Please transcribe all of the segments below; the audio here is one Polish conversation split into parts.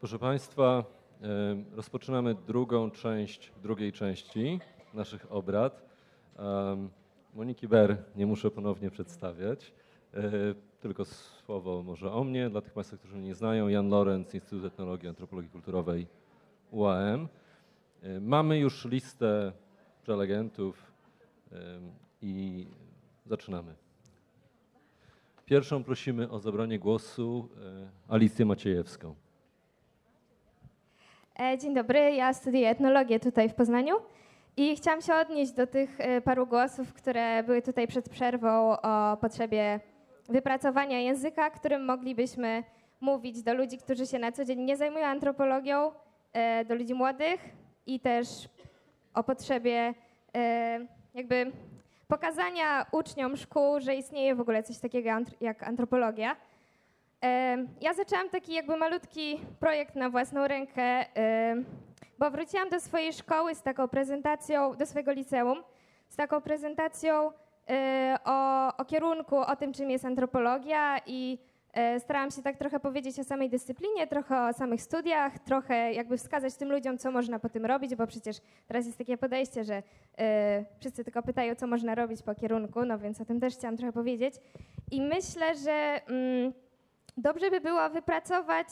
Proszę Państwa, rozpoczynamy drugą część drugiej części naszych obrad. Moniki Ber nie muszę ponownie przedstawiać. E, tylko słowo może o mnie. Dla tych Państwa, którzy mnie nie znają, Jan Lorenz, Instytut Etnologii i Antropologii Kulturowej UAM. E, mamy już listę prelegentów i zaczynamy. Pierwszą prosimy o zabranie głosu e, Alicję Maciejewską. Dzień dobry, ja studiuję etnologię tutaj w Poznaniu. I chciałam się odnieść do tych e, paru głosów, które były tutaj przed przerwą o potrzebie wypracowania języka, którym moglibyśmy mówić do ludzi, którzy się na co dzień nie zajmują antropologią, e, do ludzi młodych i też o potrzebie e, jakby pokazania uczniom szkół, że istnieje w ogóle coś takiego jak antropologia. Ja zaczęłam taki jakby malutki projekt na własną rękę bo wróciłam do swojej szkoły z taką prezentacją, do swojego liceum, z taką prezentacją e, o, o kierunku, o tym, czym jest antropologia i e, starałam się tak trochę powiedzieć o samej dyscyplinie, trochę o samych studiach, trochę jakby wskazać tym ludziom, co można po tym robić, bo przecież teraz jest takie podejście, że e, wszyscy tylko pytają, co można robić po kierunku, no więc o tym też chciałam trochę powiedzieć. I myślę, że mm, dobrze by było wypracować,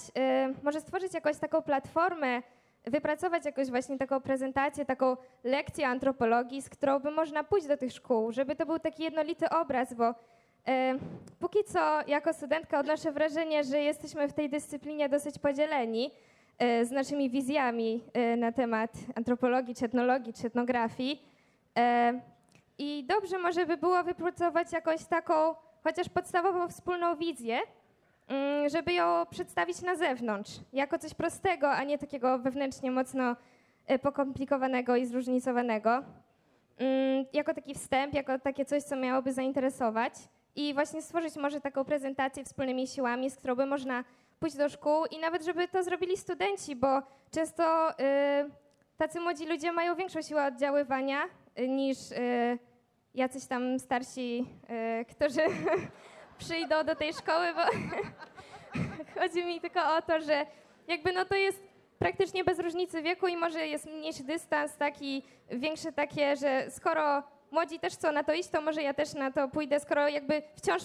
może stworzyć jakąś taką platformę, wypracować jakoś właśnie taką prezentację, taką lekcję antropologii, z którą by można pójść do tych szkół, żeby to był taki jednolity obraz, bo e, póki co jako studentka odnoszę wrażenie, że jesteśmy w tej dyscyplinie dosyć podzieleni e, z naszymi wizjami na temat antropologii, czy etnologii, czy etnografii. I dobrze może by było wypracować jakąś taką chociaż podstawową wspólną wizję, żeby ją przedstawić na zewnątrz, jako coś prostego, a nie takiego wewnętrznie mocno e, pokomplikowanego i zróżnicowanego. Mm, jako taki wstęp, jako takie coś, co miałoby zainteresować i właśnie stworzyć może taką prezentację wspólnymi siłami, z którą by można pójść do szkół i nawet, żeby to zrobili studenci, bo często y, tacy młodzi ludzie mają większą siłę oddziaływania y, niż y, jacyś tam starsi, którzy przyjdą do tej szkoły, bo chodzi mi tylko o to, że jakby no to jest praktycznie bez różnicy wieku i może jest mniejszy dystans, taki większe takie, że skoro młodzi też chcą na to iść, to może ja też na to pójdę, skoro jakby wciąż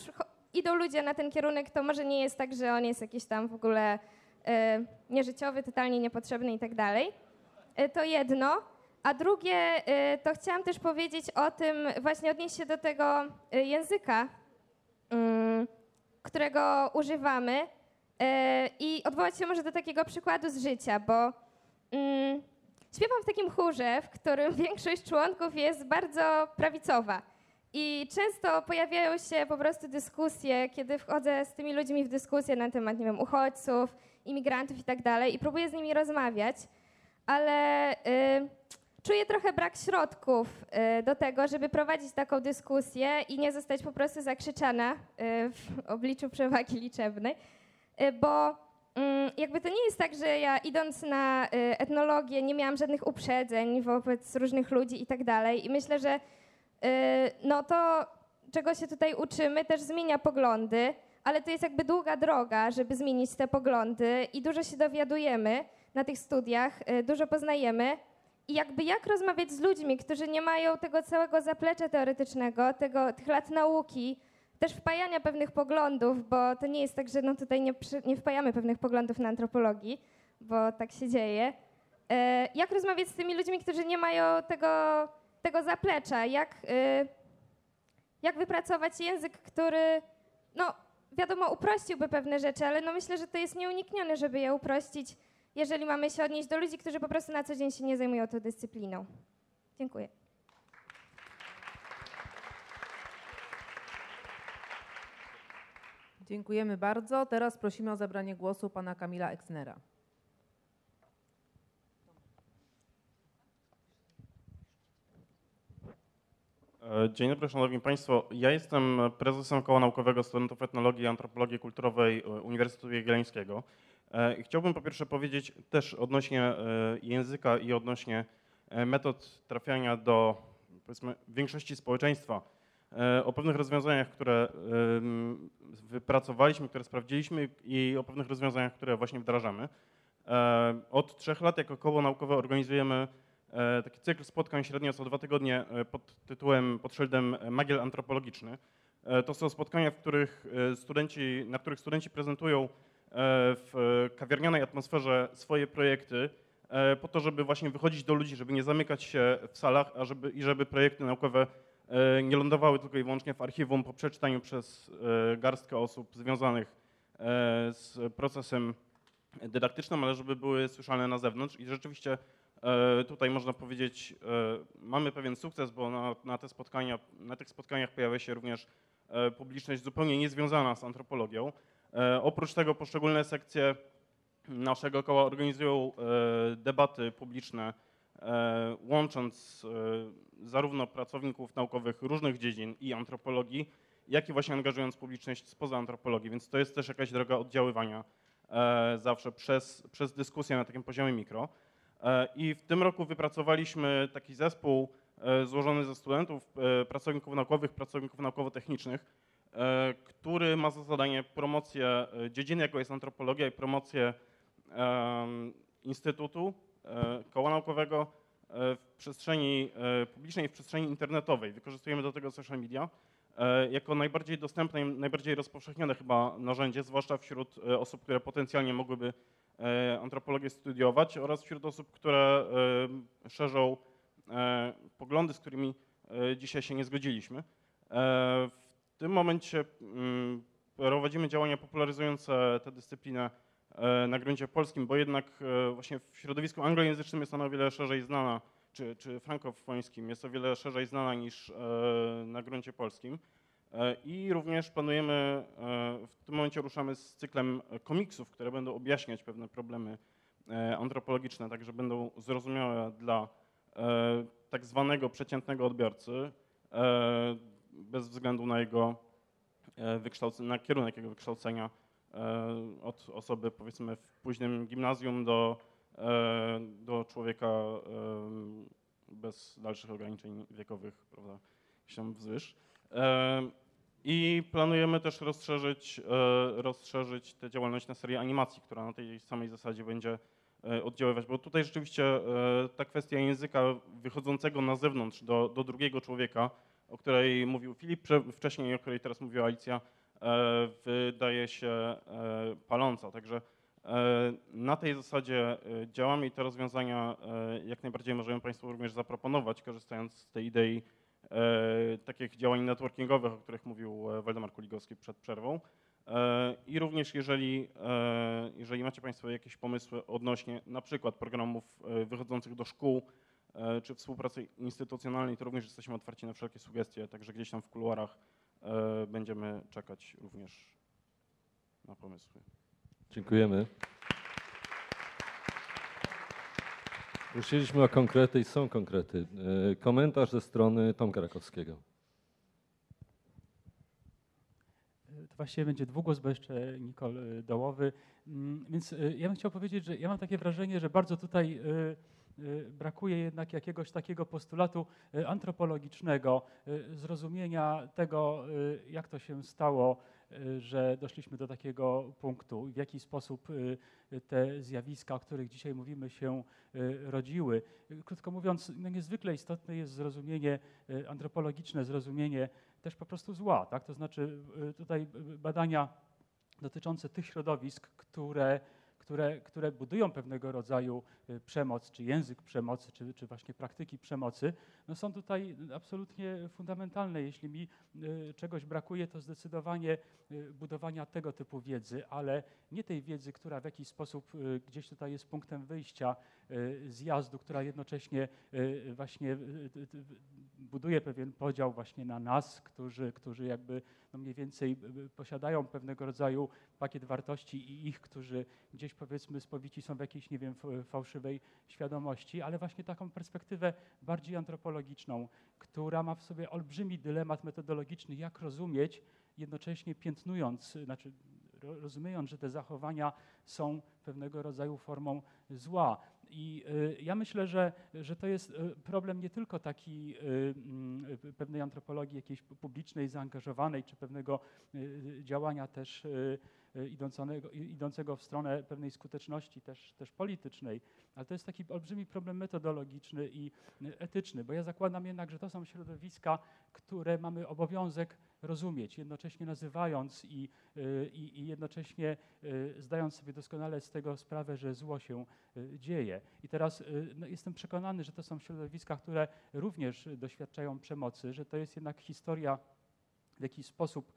idą ludzie na ten kierunek, to może nie jest tak, że on jest jakiś tam w ogóle e, nieżyciowy, totalnie niepotrzebny i tak dalej. E, to jedno. A drugie, e, to chciałam też powiedzieć o tym, właśnie odnieść się do tego języka, którego używamy e, i odwołać się może do takiego przykładu z życia, bo mm, śpiewam w takim chórze, w którym większość członków jest bardzo prawicowa. I często pojawiają się po prostu dyskusje, kiedy wchodzę z tymi ludźmi w dyskusję na temat, nie wiem, uchodźców, imigrantów i tak dalej i próbuję z nimi rozmawiać, ale y, czuję trochę brak środków y, do tego, żeby prowadzić taką dyskusję i nie zostać po prostu zakrzyczana y, w obliczu przewagi liczebnej, y, bo mm, jakby to nie jest tak, że ja idąc na etnologię nie miałam żadnych uprzedzeń wobec różnych ludzi i tak dalej i myślę, że no to, czego się tutaj uczymy, też zmienia poglądy, ale to jest jakby długa droga, żeby zmienić te poglądy i dużo się dowiadujemy na tych studiach, dużo poznajemy, i jakby jak rozmawiać z ludźmi, którzy nie mają tego całego zaplecza teoretycznego, tego, tych lat nauki, też wpajania pewnych poglądów, bo to nie jest tak, że no tutaj nie, nie wpajamy pewnych poglądów na antropologii, bo tak się dzieje. E, jak rozmawiać z tymi ludźmi, którzy nie mają tego, tego zaplecza? Jak, e, jak wypracować język, który, no wiadomo, uprościłby pewne rzeczy, ale no myślę, że to jest nieuniknione, żeby je uprościć jeżeli mamy się odnieść do ludzi, którzy po prostu na co dzień się nie zajmują tą dyscypliną. Dziękuję. Dziękujemy bardzo. Teraz prosimy o zabranie głosu pana Kamila Exnera. E, dzień dobry, Szanowni Państwo. Ja jestem prezesem Koła Naukowego Studentów Etnologii i Antropologii Kulturowej e, Uniwersytetu Jagiellońskiego. E, chciałbym po pierwsze powiedzieć też odnośnie e, języka i odnośnie e, metod trafiania do większości społeczeństwa o pewnych rozwiązaniach, które wypracowaliśmy, które sprawdziliśmy i o pewnych rozwiązaniach, które właśnie wdrażamy. Od trzech lat jako koło naukowe organizujemy taki cykl spotkań średnio co dwa tygodnie pod tytułem, pod szyldem Magiel Antropologiczny. To są spotkania, w których studenci, na których studenci prezentują w kawiarnianej atmosferze swoje projekty, e, po to, żeby właśnie wychodzić do ludzi, żeby nie zamykać się w salach, a żeby, i żeby projekty naukowe e, nie lądowały tylko i wyłącznie w archiwum po przeczytaniu przez e, garstkę osób związanych e, z procesem dydaktycznym, ale żeby były słyszane na zewnątrz. I rzeczywiście e, tutaj można powiedzieć, e, mamy pewien sukces, bo na, na, te spotkania, na tych spotkaniach pojawia się również e, publiczność zupełnie niezwiązana z antropologią. E, Oprócz tego poszczególne sekcje naszego koła organizują e, debaty publiczne, e, łącząc zarówno pracowników naukowych różnych dziedzin i antropologii, jak i właśnie angażując publiczność spoza antropologii, więc to jest też jakaś droga oddziaływania zawsze przez, przez dyskusję na takim poziomie mikro. I w tym roku wypracowaliśmy taki zespół złożony ze studentów, pracowników naukowych, pracowników naukowo-technicznych, który ma za zadanie promocję e, dziedziny, jaką jest antropologia i promocję em, Instytutu e, Koła Naukowego e, w przestrzeni e, publicznej i w przestrzeni internetowej. Wykorzystujemy do tego social media e, jako najbardziej dostępne i najbardziej rozpowszechnione chyba narzędzie, zwłaszcza wśród e, osób, które potencjalnie mogłyby e, antropologię studiować oraz wśród osób, które e, szerzą e, poglądy, z którymi e, dzisiaj się nie zgodziliśmy. Tym momencie mm, prowadzimy działania popularyzujące tę dyscyplinę e, na gruncie polskim, bo jednak e, właśnie w środowisku anglojęzycznym jest ona o wiele szerzej znana, czy, czy frankofońskim jest o wiele szerzej znana niż e, na gruncie polskim. I również planujemy, w tym momencie ruszamy z cyklem komiksów, które będą objaśniać pewne problemy antropologiczne, tak że będą zrozumiałe dla tak zwanego przeciętnego odbiorcy, bez względu na jego e, wykształcenie, na kierunek jego wykształcenia e, od osoby powiedzmy w późnym gimnazjum do, e, do człowieka bez dalszych ograniczeń wiekowych, prawda, tam wzwyż. I planujemy też rozszerzyć, rozszerzyć tę działalność na serię animacji, która na tej samej zasadzie będzie oddziaływać, bo tutaj rzeczywiście ta kwestia języka wychodzącego na zewnątrz do, do drugiego człowieka, o której mówił Filip wcześniej o której teraz mówi Alicja, e, wydaje się e, paląca. Także e, na tej zasadzie działamy i te rozwiązania jak najbardziej możemy Państwu również zaproponować, korzystając z tej idei takich działań networkingowych, o których mówił Waldemar Kuligowski przed przerwą. I również jeżeli, jeżeli macie Państwo jakieś pomysły odnośnie na przykład programów wychodzących do szkół czy współpracy instytucjonalnej, to również jesteśmy otwarci na wszelkie sugestie, także gdzieś tam w kuluarach e, będziemy czekać również na pomysły. Dziękujemy. Prosiliśmy o konkrety i są konkrety. E, Komentarz ze strony Tomka Rakowskiego. To właściwie będzie dwugłos, bo jeszcze Nikol dołowy. Mm, Więc ja bym chciał powiedzieć, że ja mam takie wrażenie, że bardzo tutaj brakuje jednak jakiegoś takiego postulatu y, antropologicznego, y, zrozumienia tego, y, jak to się stało, y, że doszliśmy do takiego punktu, w jaki sposób y, y, te zjawiska, o których dzisiaj mówimy, się y, rodziły. Y, Krótko mówiąc, no niezwykle istotne jest zrozumienie y, antropologiczne, zrozumienie też po prostu zła. Tak? To znaczy y, tutaj y, badania dotyczące tych środowisk, które, które, które budują pewnego rodzaju y, przemoc, czy język przemocy, czy, czy właśnie praktyki przemocy, no są tutaj absolutnie fundamentalne. Jeśli mi y, czegoś brakuje, to zdecydowanie y, budowania tego typu wiedzy, ale nie tej wiedzy, która w jakiś sposób gdzieś tutaj jest punktem wyjścia zjazdu, która jednocześnie y, właśnie y, buduje pewien podział właśnie na nas, którzy, którzy jakby no mniej więcej posiadają pewnego rodzaju pakiet wartości i ich, którzy gdzieś powiedzmy spowici są w jakiejś, nie wiem, fałszywej świadomości, ale właśnie taką perspektywę bardziej antropologiczną, która ma w sobie olbrzymi dylemat metodologiczny, jak rozumieć, jednocześnie piętnując, znaczy ro- rozumiejąc, że te zachowania są pewnego rodzaju formą zła. I y, ja myślę, że, że to jest y, problem nie tylko taki y, pewnej antropologii jakiejś pu- publicznej, zaangażowanej, czy pewnego działania też idącego, w stronę pewnej skuteczności też, też politycznej, ale to jest taki olbrzymi problem metodologiczny i etyczny, bo ja zakładam jednak, że to są środowiska, które mamy obowiązek rozumieć, jednocześnie nazywając i, y, i, i jednocześnie y, zdając sobie doskonale z tego sprawę, że zło się y, dzieje. I teraz no, jestem przekonany, że to są środowiska, które również doświadczają przemocy, że to jest jednak historia w jakiś sposób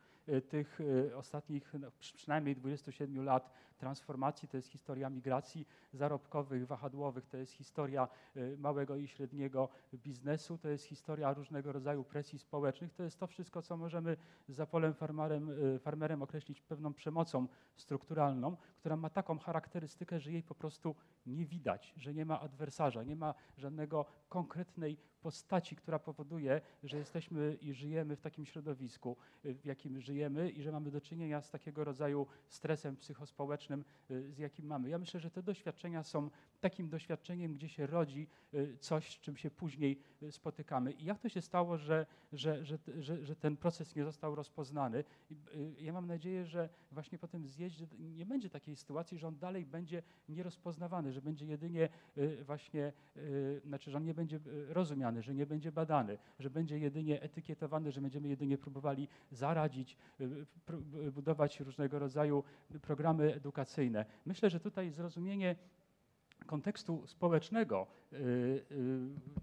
tych ostatnich no, przy- przynajmniej 27 lat transformacji, to jest historia migracji zarobkowych, wahadłowych, to jest historia y, małego i średniego biznesu, to jest historia różnego rodzaju presji społecznych, to jest to wszystko, co możemy za polem farmerem, y, farmerem określić pewną przemocą strukturalną, która ma taką charakterystykę, że jej po prostu nie widać, że nie ma adwersarza, nie ma żadnego konkretnej postaci, która powoduje, że jesteśmy i żyjemy w takim środowisku, y, w jakim żyjemy i że mamy do czynienia z takiego rodzaju stresem psychospołecznym, y, z jakim mamy. Ja myślę, że te doświadczenia są takim doświadczeniem, gdzie się rodzi y, coś, z czym się później y, spotykamy. I jak to się stało, że, że, że, że, ten proces nie został rozpoznany? Ja mam nadzieję, że właśnie po tym zjeździe nie będzie takiej sytuacji, że on dalej będzie nierozpoznawany, że będzie jedynie właśnie, znaczy, że on nie będzie rozumiany, że nie będzie badany, że będzie jedynie etykietowany, że będziemy jedynie próbowali zaradzić, budować różnego rodzaju programy edukacyjne. Myślę, że tutaj zrozumienie kontekstu społecznego,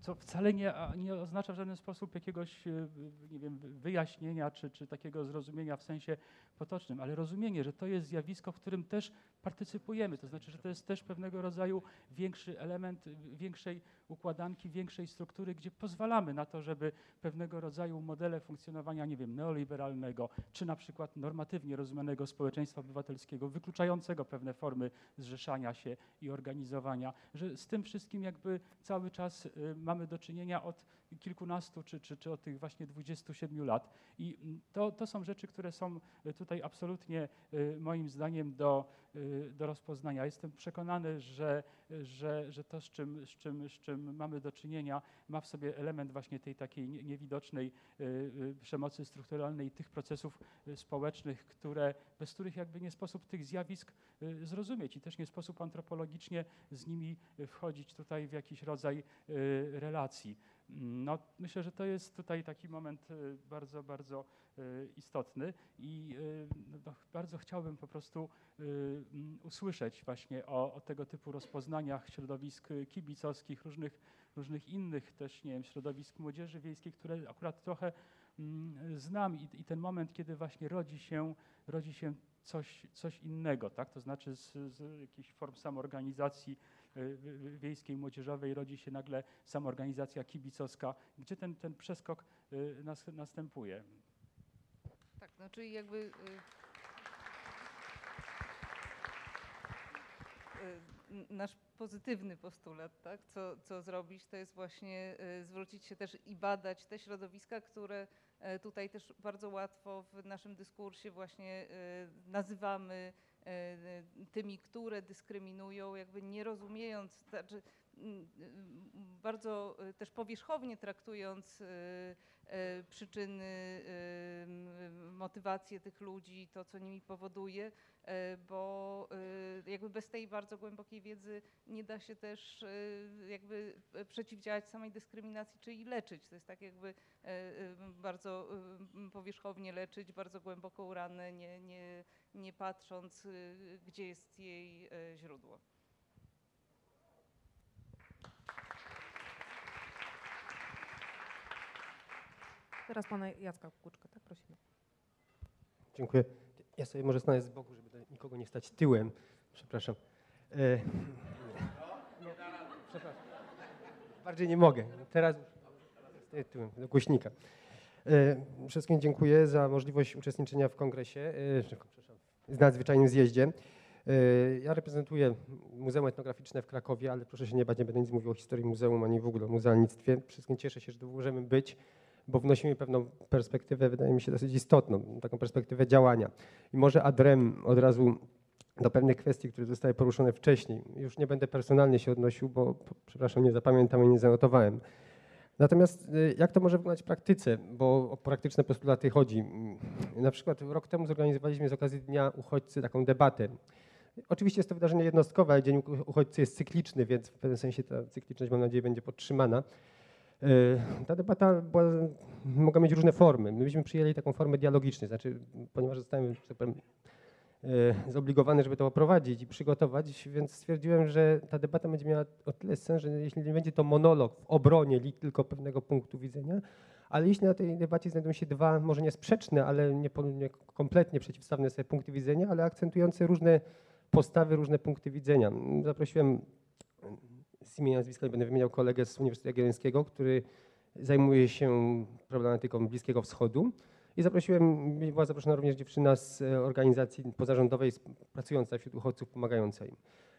co wcale nie, nie oznacza w żaden sposób jakiegoś y, nie wiem, wyjaśnienia czy, czy takiego zrozumienia w sensie potocznym, ale rozumienie, że to jest zjawisko, w którym też partycypujemy, to znaczy, że to jest też pewnego rodzaju większy element y, większej układanki, większej struktury, gdzie pozwalamy na to, żeby pewnego rodzaju modele funkcjonowania, nie wiem, neoliberalnego, czy na przykład normatywnie rozumianego społeczeństwa obywatelskiego, wykluczającego pewne formy zrzeszania się i organizowania, że z tym wszystkim jakby cały czas y, mamy do czynienia od kilkunastu czy, czy, czy od tych właśnie 27 lat. I mm, to, to są rzeczy, które są y, tutaj absolutnie y, moim zdaniem do, y, do rozpoznania. Jestem przekonany, że, że, że to, z czym, z, czym, z czym mamy do czynienia, ma w sobie element właśnie tej takiej nie- niewidocznej przemocy strukturalnej, tych procesów społecznych, które, bez których jakby nie sposób tych zjawisk zrozumieć i też nie sposób antropologicznie z nimi wchodzić tutaj w jakiś rodzaj relacji. No, myślę, że to jest tutaj taki moment y, bardzo, bardzo y, istotny i y, no, bardzo chciałbym po prostu mm, usłyszeć właśnie o, o tego typu rozpoznaniach środowisk kibicowskich, różnych, różnych innych też, nie wiem, środowisk młodzieży wiejskiej, które akurat trochę mm, znam i, i ten moment, kiedy właśnie rodzi się, rodzi się coś, coś innego, tak? To znaczy z, z jakichś form wi- wiejskiej, młodzieżowej rodzi się nagle samoorganizacja kibicowska. Gdzie ten, ten przeskok y, nas, następuje? Tak, znaczy jakby. y, y, n- Nasz pozytywny postulat, tak? co, co zrobić, to jest właśnie zwrócić się też i badać te środowiska, które e, tutaj też bardzo łatwo w naszym dyskursie właśnie nazywamy e, tymi, które dyskryminują, jakby nie rozumiejąc, znaczy bardzo y, też powierzchownie traktując y, przyczyny, y, m, motywacje tych ludzi, to co nimi powoduje, bo jakby bez tej bardzo głębokiej wiedzy nie da się też jakby przeciwdziałać samej dyskryminacji, czyli leczyć. To jest tak jakby bardzo powierzchownie leczyć bardzo głęboką ranę, nie, nie, nie patrząc, gdzie jest jej źródło. Teraz pana Jacka Kuczka, tak prosimy. Dziękuję. Ja sobie może stanę z boku, żeby nikogo nie stać tyłem. Przepraszam. E, nie, przepraszam. Bardziej nie mogę. Teraz stoję tyłem, do głośnika. E, wszystkim dziękuję za możliwość uczestniczenia w kongresie, e, w nadzwyczajnym zjeździe. E, ja reprezentuję Muzeum Etnograficzne w Krakowie, ale proszę się nie bać, nie będę nic mówił o historii muzeum, ani w ogóle o muzealnictwie. Wszystkim cieszę się, że tu możemy być bo wnosimy pewną perspektywę, wydaje mi się, dosyć istotną, taką perspektywę działania. I może adrem od razu do pewnych kwestii, które zostały poruszone wcześniej. Już nie będę personalnie się odnosił, bo przepraszam, nie zapamiętam i nie zanotowałem. Natomiast y, jak to może wyglądać w praktyce, bo o praktyczne postulaty chodzi. Na przykład rok temu zorganizowaliśmy z okazji Dnia Uchodźcy taką debatę. Oczywiście jest to wydarzenie jednostkowe, ale Dzień Uchodźcy jest cykliczny, więc w pewnym sensie ta cykliczność, mam nadzieję, będzie podtrzymana. Y, Ta debata była, mogła mieć różne formy. My byśmy przyjęli taką formę dialogiczną, znaczy, ponieważ zostałem, tak powiem, y, zobligowany, żeby to poprowadzić i przygotować, więc stwierdziłem, że ta debata będzie miała o tyle sens, że jeśli nie będzie to monolog w obronie tylko pewnego punktu widzenia, ale jeśli na tej debacie znajdą się dwa, może nie sprzeczne, ale nie, nie kompletnie przeciwstawne sobie punkty widzenia, ale akcentujące różne postawy, różne punkty widzenia. Zaprosiłem z imienia nazwiska nie będę wymieniał kolegę z Uniwersytetu Jagiellońskiego, który zajmuje się problematyką Bliskiego Wschodu. I zaprosiłem, była zaproszona również dziewczyna z e, organizacji pozarządowej pracująca wśród uchodźców, pomagająca im.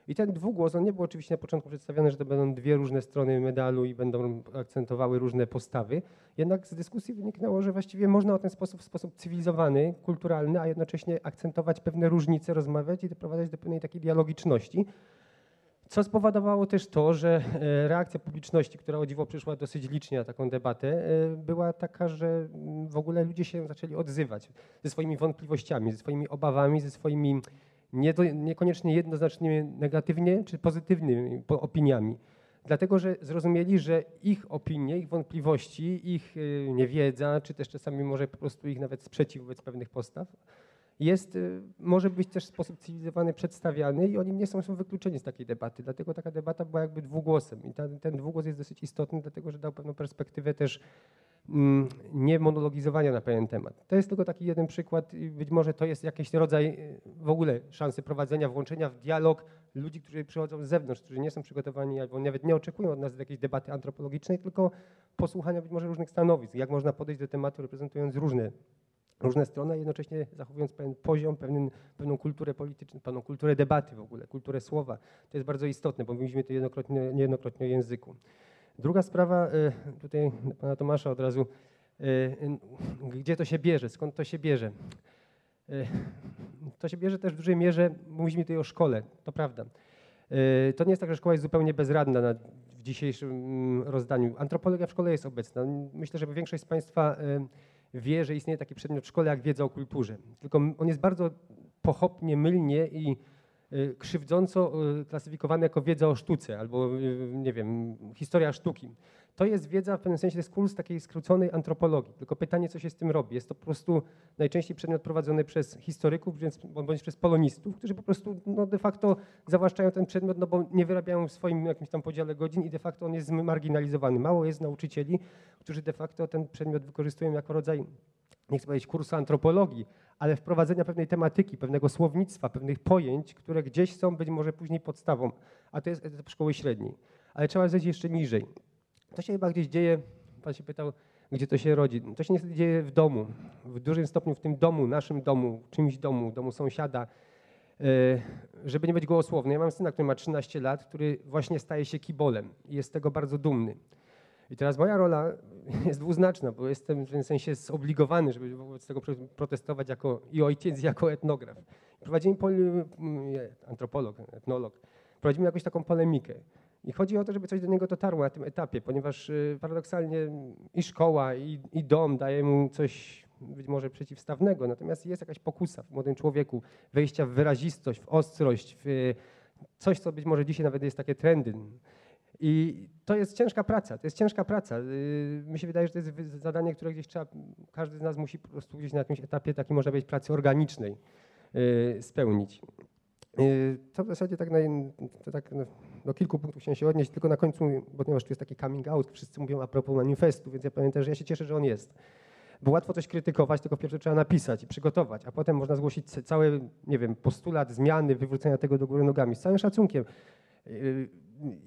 I ten dwugłos, on nie był oczywiście na początku przedstawiony, że to będą dwie różne strony medalu i będą akcentowały różne postawy. Jednak z dyskusji wyniknęło, że właściwie można o ten sposób, w sposób cywilizowany, kulturalny, a jednocześnie akcentować pewne różnice, rozmawiać i doprowadzać do pewnej takiej dialogiczności. Co spowodowało też to, że e, reakcja publiczności, która o dziwo przyszła dosyć licznie na taką debatę, e, była taka, że mm, w ogóle ludzie się zaczęli odzywać ze swoimi wątpliwościami, ze swoimi obawami, ze swoimi nie niekoniecznie jednoznacznie negatywnie czy pozytywnymi po- opiniami. Dlatego, że zrozumieli, że ich opinie, ich wątpliwości, ich y, niewiedza, czy też czasami może po prostu ich nawet sprzeciw wobec pewnych postaw, jest, y, może być też w sposób cywilizowany przedstawiany i oni nie są, są wykluczeni z takiej debaty. Dlatego taka debata była jakby dwugłosem i ta, ten dwugłos jest dosyć istotny, dlatego że dał pewną perspektywę też mm, nie monologizowania na pewien temat. To jest tylko taki jeden przykład i być może to jest jakiś rodzaj y, w ogóle szansy prowadzenia, włączenia w dialog ludzi, którzy przychodzą z zewnątrz, którzy nie są przygotowani albo nawet nie oczekują od nas jakiejś debaty antropologicznej, tylko posłuchania być może różnych stanowisk, jak można podejść do tematu reprezentując różne różne strony, a jednocześnie zachowując pewien poziom, pewien, pewną kulturę polityczną, pewną kulturę debaty w ogóle, kulturę słowa. To jest bardzo istotne, bo mówiliśmy tu jednokrotnie, niejednokrotnie o języku. Druga sprawa, y, tutaj pana Tomasza od razu, y, gdzie to się bierze, skąd to się bierze? Y, To się bierze też w dużej mierze, mówiliśmy tutaj o szkole, to prawda. To nie jest tak, że szkoła jest zupełnie bezradna na, w dzisiejszym mm, rozdaniu. Antropologia w szkole jest obecna. Myślę, że większość z Państwa wie, że istnieje taki przedmiot w szkole jak wiedza o kulturze. Tylko on jest bardzo pochopnie, mylnie i y, krzywdząco y, klasyfikowany jako wiedza o sztuce albo, y, nie wiem, historia sztuki. To jest wiedza, w pewnym sensie to jest kurs takiej skróconej antropologii. Tylko pytanie, co się z tym robi. Jest to po prostu najczęściej przedmiot prowadzony przez historyków bądź przez polonistów, którzy po prostu no, de facto zawłaszczają ten przedmiot, no bo nie wyrabiają w swoim jakimś tam podziale godzin i de facto on jest marginalizowany. Mało jest nauczycieli, którzy de facto ten przedmiot wykorzystują jako rodzaj, nie chcę powiedzieć kursu antropologii, ale wprowadzenia pewnej tematyki, pewnego słownictwa, pewnych pojęć, które gdzieś są być może później podstawą, a to jest szkoły średniej. Ale trzeba zejść jeszcze niżej. To się chyba gdzieś dzieje, pan się pytał, gdzie to się rodzi. To się niestety dzieje w domu, w dużym stopniu w tym domu, naszym domu, czymś domu, domu sąsiada. E, Żeby nie być gołosłowny, ja mam syna, który ma 13 lat, który właśnie staje się kibolem i jest z tego bardzo dumny. I teraz moja rola jest dwuznaczna, bo jestem w tym sensie zobligowany, żeby wobec tego pro- protestować jako i ojciec, i jako etnograf. Prowadzimy poli, antropolog, etnolog. Prowadzimy jakąś taką polemikę. I chodzi o to, żeby coś do niego dotarło na tym etapie, ponieważ y, paradoksalnie i szkoła, i, i dom daje mu coś być może przeciwstawnego, natomiast jest jakaś pokusa w młodym człowieku wejścia w wyrazistość, w ostrość, w y, coś, co być może dzisiaj nawet jest takie trendy. I to jest ciężka praca, to jest ciężka praca. Y, Mi się wydaje, że to jest zadanie, które gdzieś trzeba, każdy z nas musi po prostu gdzieś na jakimś etapie takiej, można powiedzieć, pracy organicznej y, spełnić. To w zasadzie tak, na, to tak no, do kilku punktów chciałem się odnieść, tylko na końcu, ponieważ tu jest taki coming out, wszyscy mówią a propos manifestu, więc ja pamiętam, że ja się cieszę, że on jest. Bo łatwo coś krytykować, tylko pierwsze trzeba napisać i przygotować, a potem można zgłosić ca- cały, nie wiem, postulat zmiany, wywrócenia tego do góry nogami. Z całym szacunkiem. Yy,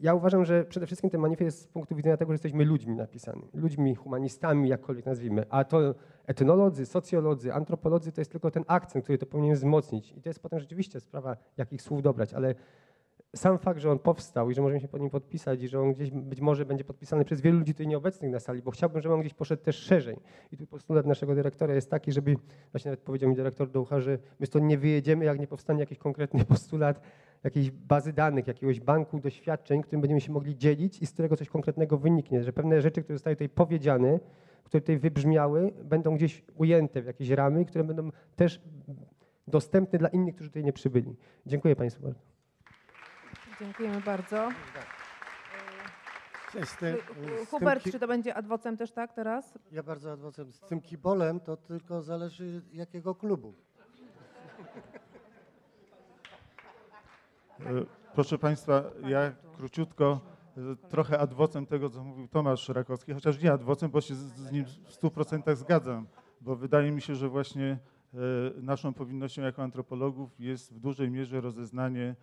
Ja uważam, że przede wszystkim ten manifest jest z punktu widzenia tego, że jesteśmy ludźmi napisany. Ludźmi, humanistami, jakkolwiek nazwijmy. A to etnolodzy, socjolodzy, antropolodzy to jest tylko ten akcent, który to powinien wzmocnić. I to jest potem rzeczywiście sprawa, jakich słów dobrać, ale sam fakt, że on powstał i że możemy się pod nim podpisać i że on gdzieś być może będzie podpisany przez wielu ludzi tutaj nieobecnych na sali, bo chciałbym, żeby on gdzieś poszedł też szerzej. I tu postulat naszego dyrektora jest taki, żeby, właśnie nawet powiedział mi dyrektor do ucha, że my stąd nie wyjedziemy, jak nie powstanie jakiś konkretny postulat jakiejś bazy danych, jakiegoś banku doświadczeń, którym będziemy się mogli dzielić i z którego coś konkretnego wyniknie, że pewne rzeczy, które zostały tutaj powiedziane, które tutaj wybrzmiały, będą gdzieś ujęte w jakieś ramy, które będą też dostępne dla innych, którzy tutaj nie przybyli. Dziękuję Państwu bardzo. Dziękujemy bardzo. Z tym, z tym Hubert, ki- czy to będzie adwocem też tak teraz? Ja bardzo adwocem. Z tym kibolem to tylko zależy jakiego klubu. E, Proszę Państwa, ja króciutko, e, trochę adwocem tego, co mówił Tomasz Rakowski, chociaż nie adwocem, bo się z, z nim w 100% zgadzam, bo wydaje mi się, że właśnie e, naszą powinnością jako antropologów jest w dużej mierze rozeznanie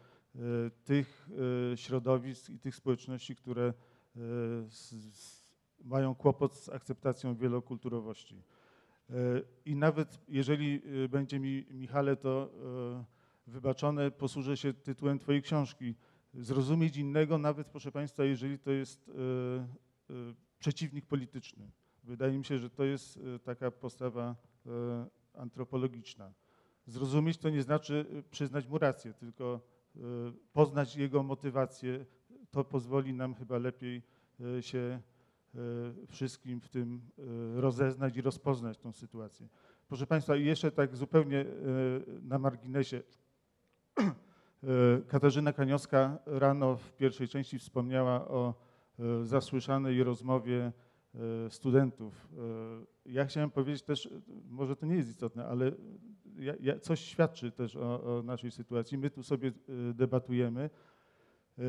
tych e, środowisk i tych społeczności, które e, mają kłopot z akceptacją wielokulturowości. E, I nawet jeżeli e, będzie mi, Michale, to e, wybaczone, posłużę się tytułem Twojej książki. Zrozumieć innego, nawet proszę Państwa, jeżeli to jest e, e, przeciwnik polityczny. Wydaje mi się, że to jest e, taka postawa e, antropologiczna. Zrozumieć to nie znaczy e, przyznać mu rację, tylko e, poznać jego motywację. To pozwoli nam chyba lepiej e, się e, wszystkim w tym rozeznać i rozpoznać tą sytuację. Proszę Państwa, jeszcze tak zupełnie na marginesie. Katarzyna Kaniowska rano w pierwszej części wspomniała o zasłyszanej rozmowie studentów. Ja chciałem powiedzieć też, może to nie jest istotne, ale coś świadczy też o, o naszej sytuacji. My tu sobie e, debatujemy e, e,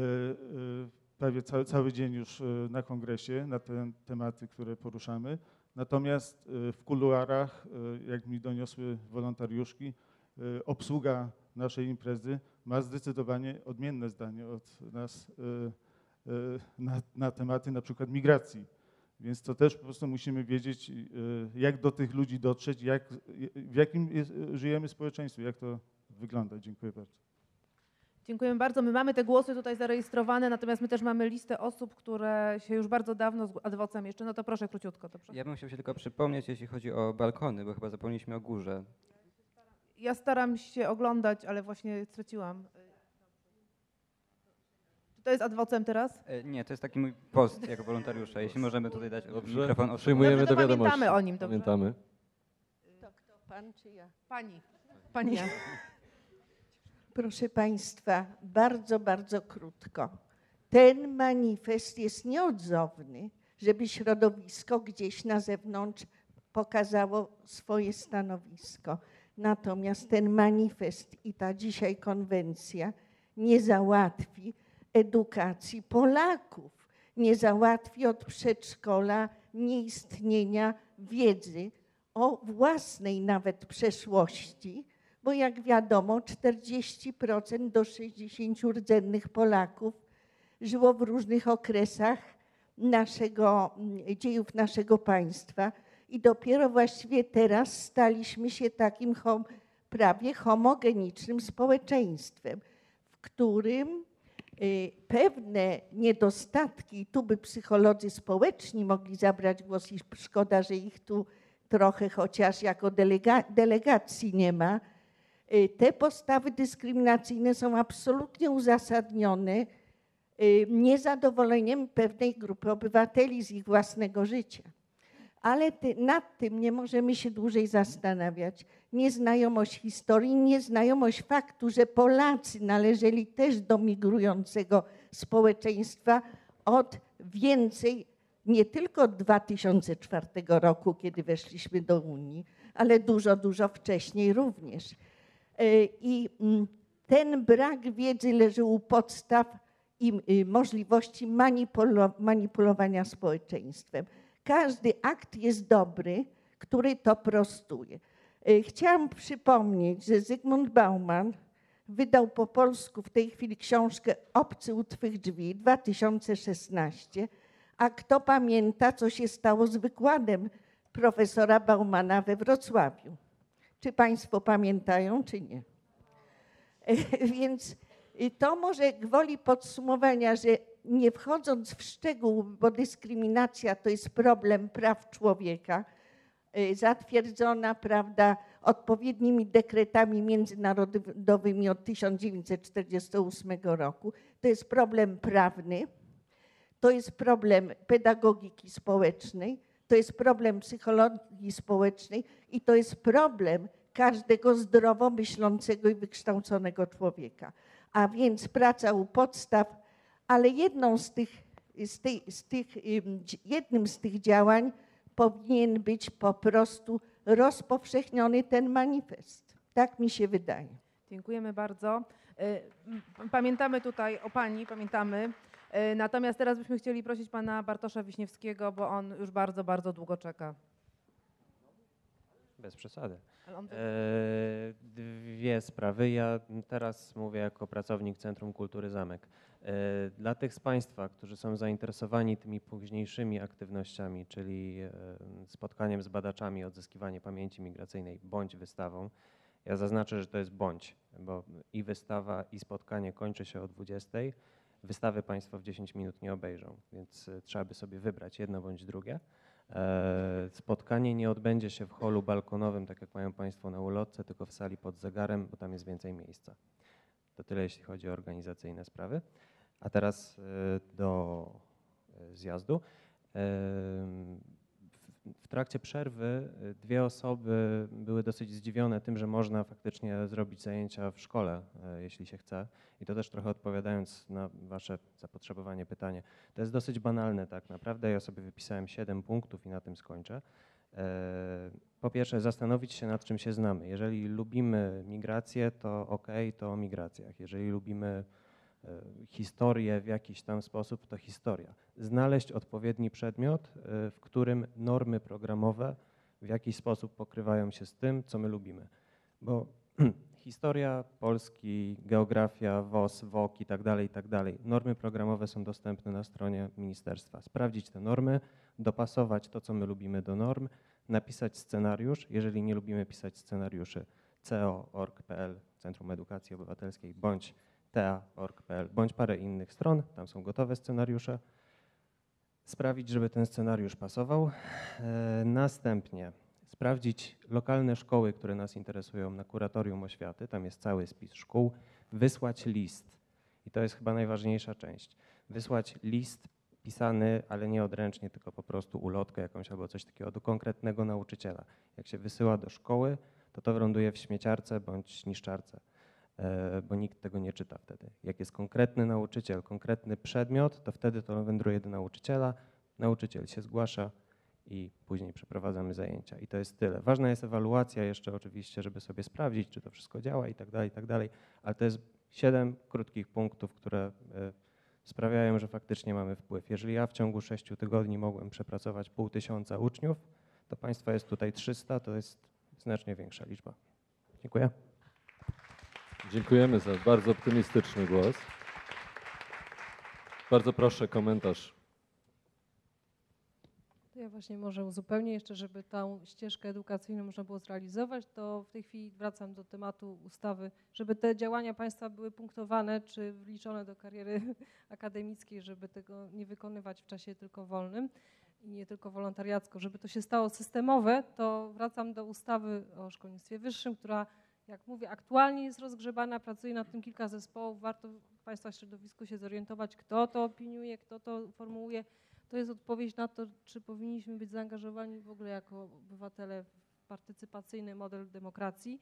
prawie cały, cały dzień już na kongresie na te tematy, które poruszamy. Natomiast w kuluarach, jak mi doniosły wolontariuszki, obsługa naszej imprezy ma zdecydowanie odmienne zdanie od nas na, na tematy na przykład migracji. Więc to też po prostu musimy wiedzieć, e, jak do tych ludzi dotrzeć, jak, w jakim jest, żyjemy społeczeństwie, jak to wygląda. Dziękuję bardzo. Dziękujemy bardzo. My mamy te głosy tutaj zarejestrowane, natomiast my też mamy listę osób, które się już bardzo dawno z adwocem jeszcze. No to proszę króciutko. To proszę. Ja bym chciał się tylko przypomnieć, jeśli chodzi o balkony, bo chyba zapomnieliśmy o górze. Ja staram się oglądać, ale właśnie straciłam. To jest adwocem teraz? E, Nie, to jest taki mój post jako wolontariusza. Jeśli możemy tutaj dać Dobrze, mikrofon osobom. przyjmujemy Dobrze, to do wiadomości. pamiętamy o nim, dobrze? Pamiętamy. To kto, pan czy ja? Pani. Pani. Ja. Proszę Państwa, bardzo, bardzo krótko. Ten manifest jest nieodzowny, żeby środowisko gdzieś na zewnątrz pokazało swoje stanowisko. Natomiast ten manifest i ta dzisiaj konwencja nie załatwi edukacji Polaków, nie załatwi od przedszkola nieistnienia wiedzy o własnej nawet przeszłości, bo jak wiadomo 40% do 60% rdzennych Polaków żyło w różnych okresach naszego, mm, dziejów naszego państwa i dopiero właściwie teraz staliśmy się takim hom, prawie homogenicznym społeczeństwem, w którym pewne niedostatki, tu by psycholodzy społeczni mogli zabrać głos i szkoda, że ich tu trochę chociaż jako delega, delegacji nie ma, y, te postawy dyskryminacyjne są absolutnie uzasadnione y, niezadowoleniem pewnej grupy obywateli z ich własnego życia. Ale ty, nad tym nie możemy się dłużej zastanawiać. Nieznajomość historii, nieznajomość faktu, że Polacy należeli też do migrującego społeczeństwa od więcej, nie tylko od 2004 roku, kiedy weszliśmy do Unii, ale dużo, dużo wcześniej również. Y, I mm, ten brak wiedzy leży u podstaw i y, możliwości manipulo- manipulowania społeczeństwem. Każdy akt jest dobry, który to prostuje. Y, Chciałam przypomnieć, że Zygmunt Bauman wydał po polsku w tej chwili książkę Obcy u Twych drzwi 2016, a kto pamięta, co się stało z wykładem profesora Baumana we Wrocławiu? Czy Państwo pamiętają, czy nie? Więc y, to może gwoli podsumowania, że nie wchodząc w szczegóły, bo dyskryminacja to jest problem praw człowieka, y, zatwierdzona, prawda, odpowiednimi dekretami międzynarodowymi od 1948 roku. To jest problem prawny, to jest problem pedagogiki społecznej, to jest problem psychologii społecznej i to jest problem każdego zdrowo myślącego i wykształconego człowieka. A więc praca u podstaw, ale jedną z tych, z tych, z tych, jednym z tych działań powinien być po prostu rozpowszechniony ten manifest. Tak mi się wydaje. Dziękujemy bardzo. Y, pamiętamy tutaj o Pani, pamiętamy. Y, natomiast teraz byśmy chcieli prosić Pana Bartosza Wiśniewskiego, bo on już bardzo, bardzo długo czeka. Bez przesady. E, dwie sprawy. Ja teraz mówię jako pracownik Centrum Kultury Zamek. E, dla tych z Państwa, którzy są zainteresowani tymi późniejszymi aktywnościami, czyli e, spotkaniem z badaczami, odzyskiwanie pamięci migracyjnej bądź wystawą, ja zaznaczę, że to jest bądź, bo i wystawa, i spotkanie kończy się o 20. Wystawy Państwo w 10 minut nie obejrzą, więc trzeba by sobie wybrać jedno bądź drugie. E, spotkanie nie odbędzie się w holu balkonowym, tak jak mają Państwo na ulotce, tylko w sali pod zegarem, bo tam jest więcej miejsca. To tyle, jeśli chodzi o organizacyjne sprawy. A teraz e, do e, zjazdu. W trakcie przerwy dwie osoby były dosyć zdziwione tym, że można faktycznie zrobić zajęcia w szkole, jeśli się chce. I to też trochę odpowiadając na Wasze zapotrzebowanie pytanie. To jest dosyć banalne tak naprawdę. Ja sobie wypisałem 7 punktów i na tym skończę. Po pierwsze, zastanowić się nad czym się znamy. Jeżeli lubimy migrację, to ok, to o migracjach. Jeżeli lubimy E, historię w jakiś tam sposób, to historia. Znaleźć odpowiedni przedmiot, e, w którym normy programowe w jakiś sposób pokrywają się z tym, co my lubimy. Bo historia Polski, geografia, WOS, WOK i tak dalej, i tak dalej. Normy programowe są dostępne na stronie ministerstwa. Sprawdzić te normy, dopasować to, co my lubimy do norm, napisać scenariusz. Jeżeli nie lubimy pisać scenariuszy, co.org.pl, Centrum Edukacji Obywatelskiej, bądź tea.org.pl bądź parę innych stron, tam są gotowe scenariusze. Sprawić, żeby ten scenariusz pasował. E, następnie sprawdzić lokalne szkoły, które nas interesują na kuratorium oświaty, tam jest cały spis szkół, wysłać list. I to jest chyba najważniejsza część. Wysłać list pisany, ale nie odręcznie, tylko po prostu ulotkę jakąś albo coś takiego do konkretnego nauczyciela. Jak się wysyła do szkoły, to to wyląduje w śmieciarce bądź niszczarce. E, bo nikt tego nie czyta wtedy. Jak jest konkretny nauczyciel, konkretny przedmiot, to wtedy to wędruje do nauczyciela, nauczyciel się zgłasza i później przeprowadzamy zajęcia. I to jest tyle. Ważna jest ewaluacja jeszcze oczywiście, żeby sobie sprawdzić, czy to wszystko działa i tak dalej, i tak dalej, ale to jest siedem krótkich punktów, które e, sprawiają, że faktycznie mamy wpływ. Jeżeli ja w ciągu sześciu tygodni mogłem przepracować pół tysiąca uczniów, to Państwa jest tutaj 300, to jest znacznie większa liczba. Dziękuję. Dziękujemy za bardzo optymistyczny głos. Bardzo proszę komentarz. Ja właśnie może uzupełnię jeszcze, żeby tą ścieżkę edukacyjną można było zrealizować, to w tej chwili wracam do tematu ustawy, żeby te działania państwa były punktowane czy wliczone do kariery akademickiej, żeby tego nie wykonywać w czasie tylko wolnym i nie tylko wolontariacko, żeby to się stało systemowe, to wracam do ustawy o szkolnictwie wyższym, która jak mówię, aktualnie jest rozgrzebana, pracuje nad tym kilka zespołów. Warto w Państwa środowisku się zorientować, kto to opiniuje, kto to formułuje. To jest odpowiedź na to, czy powinniśmy być zaangażowani w ogóle jako obywatele w partycypacyjny model demokracji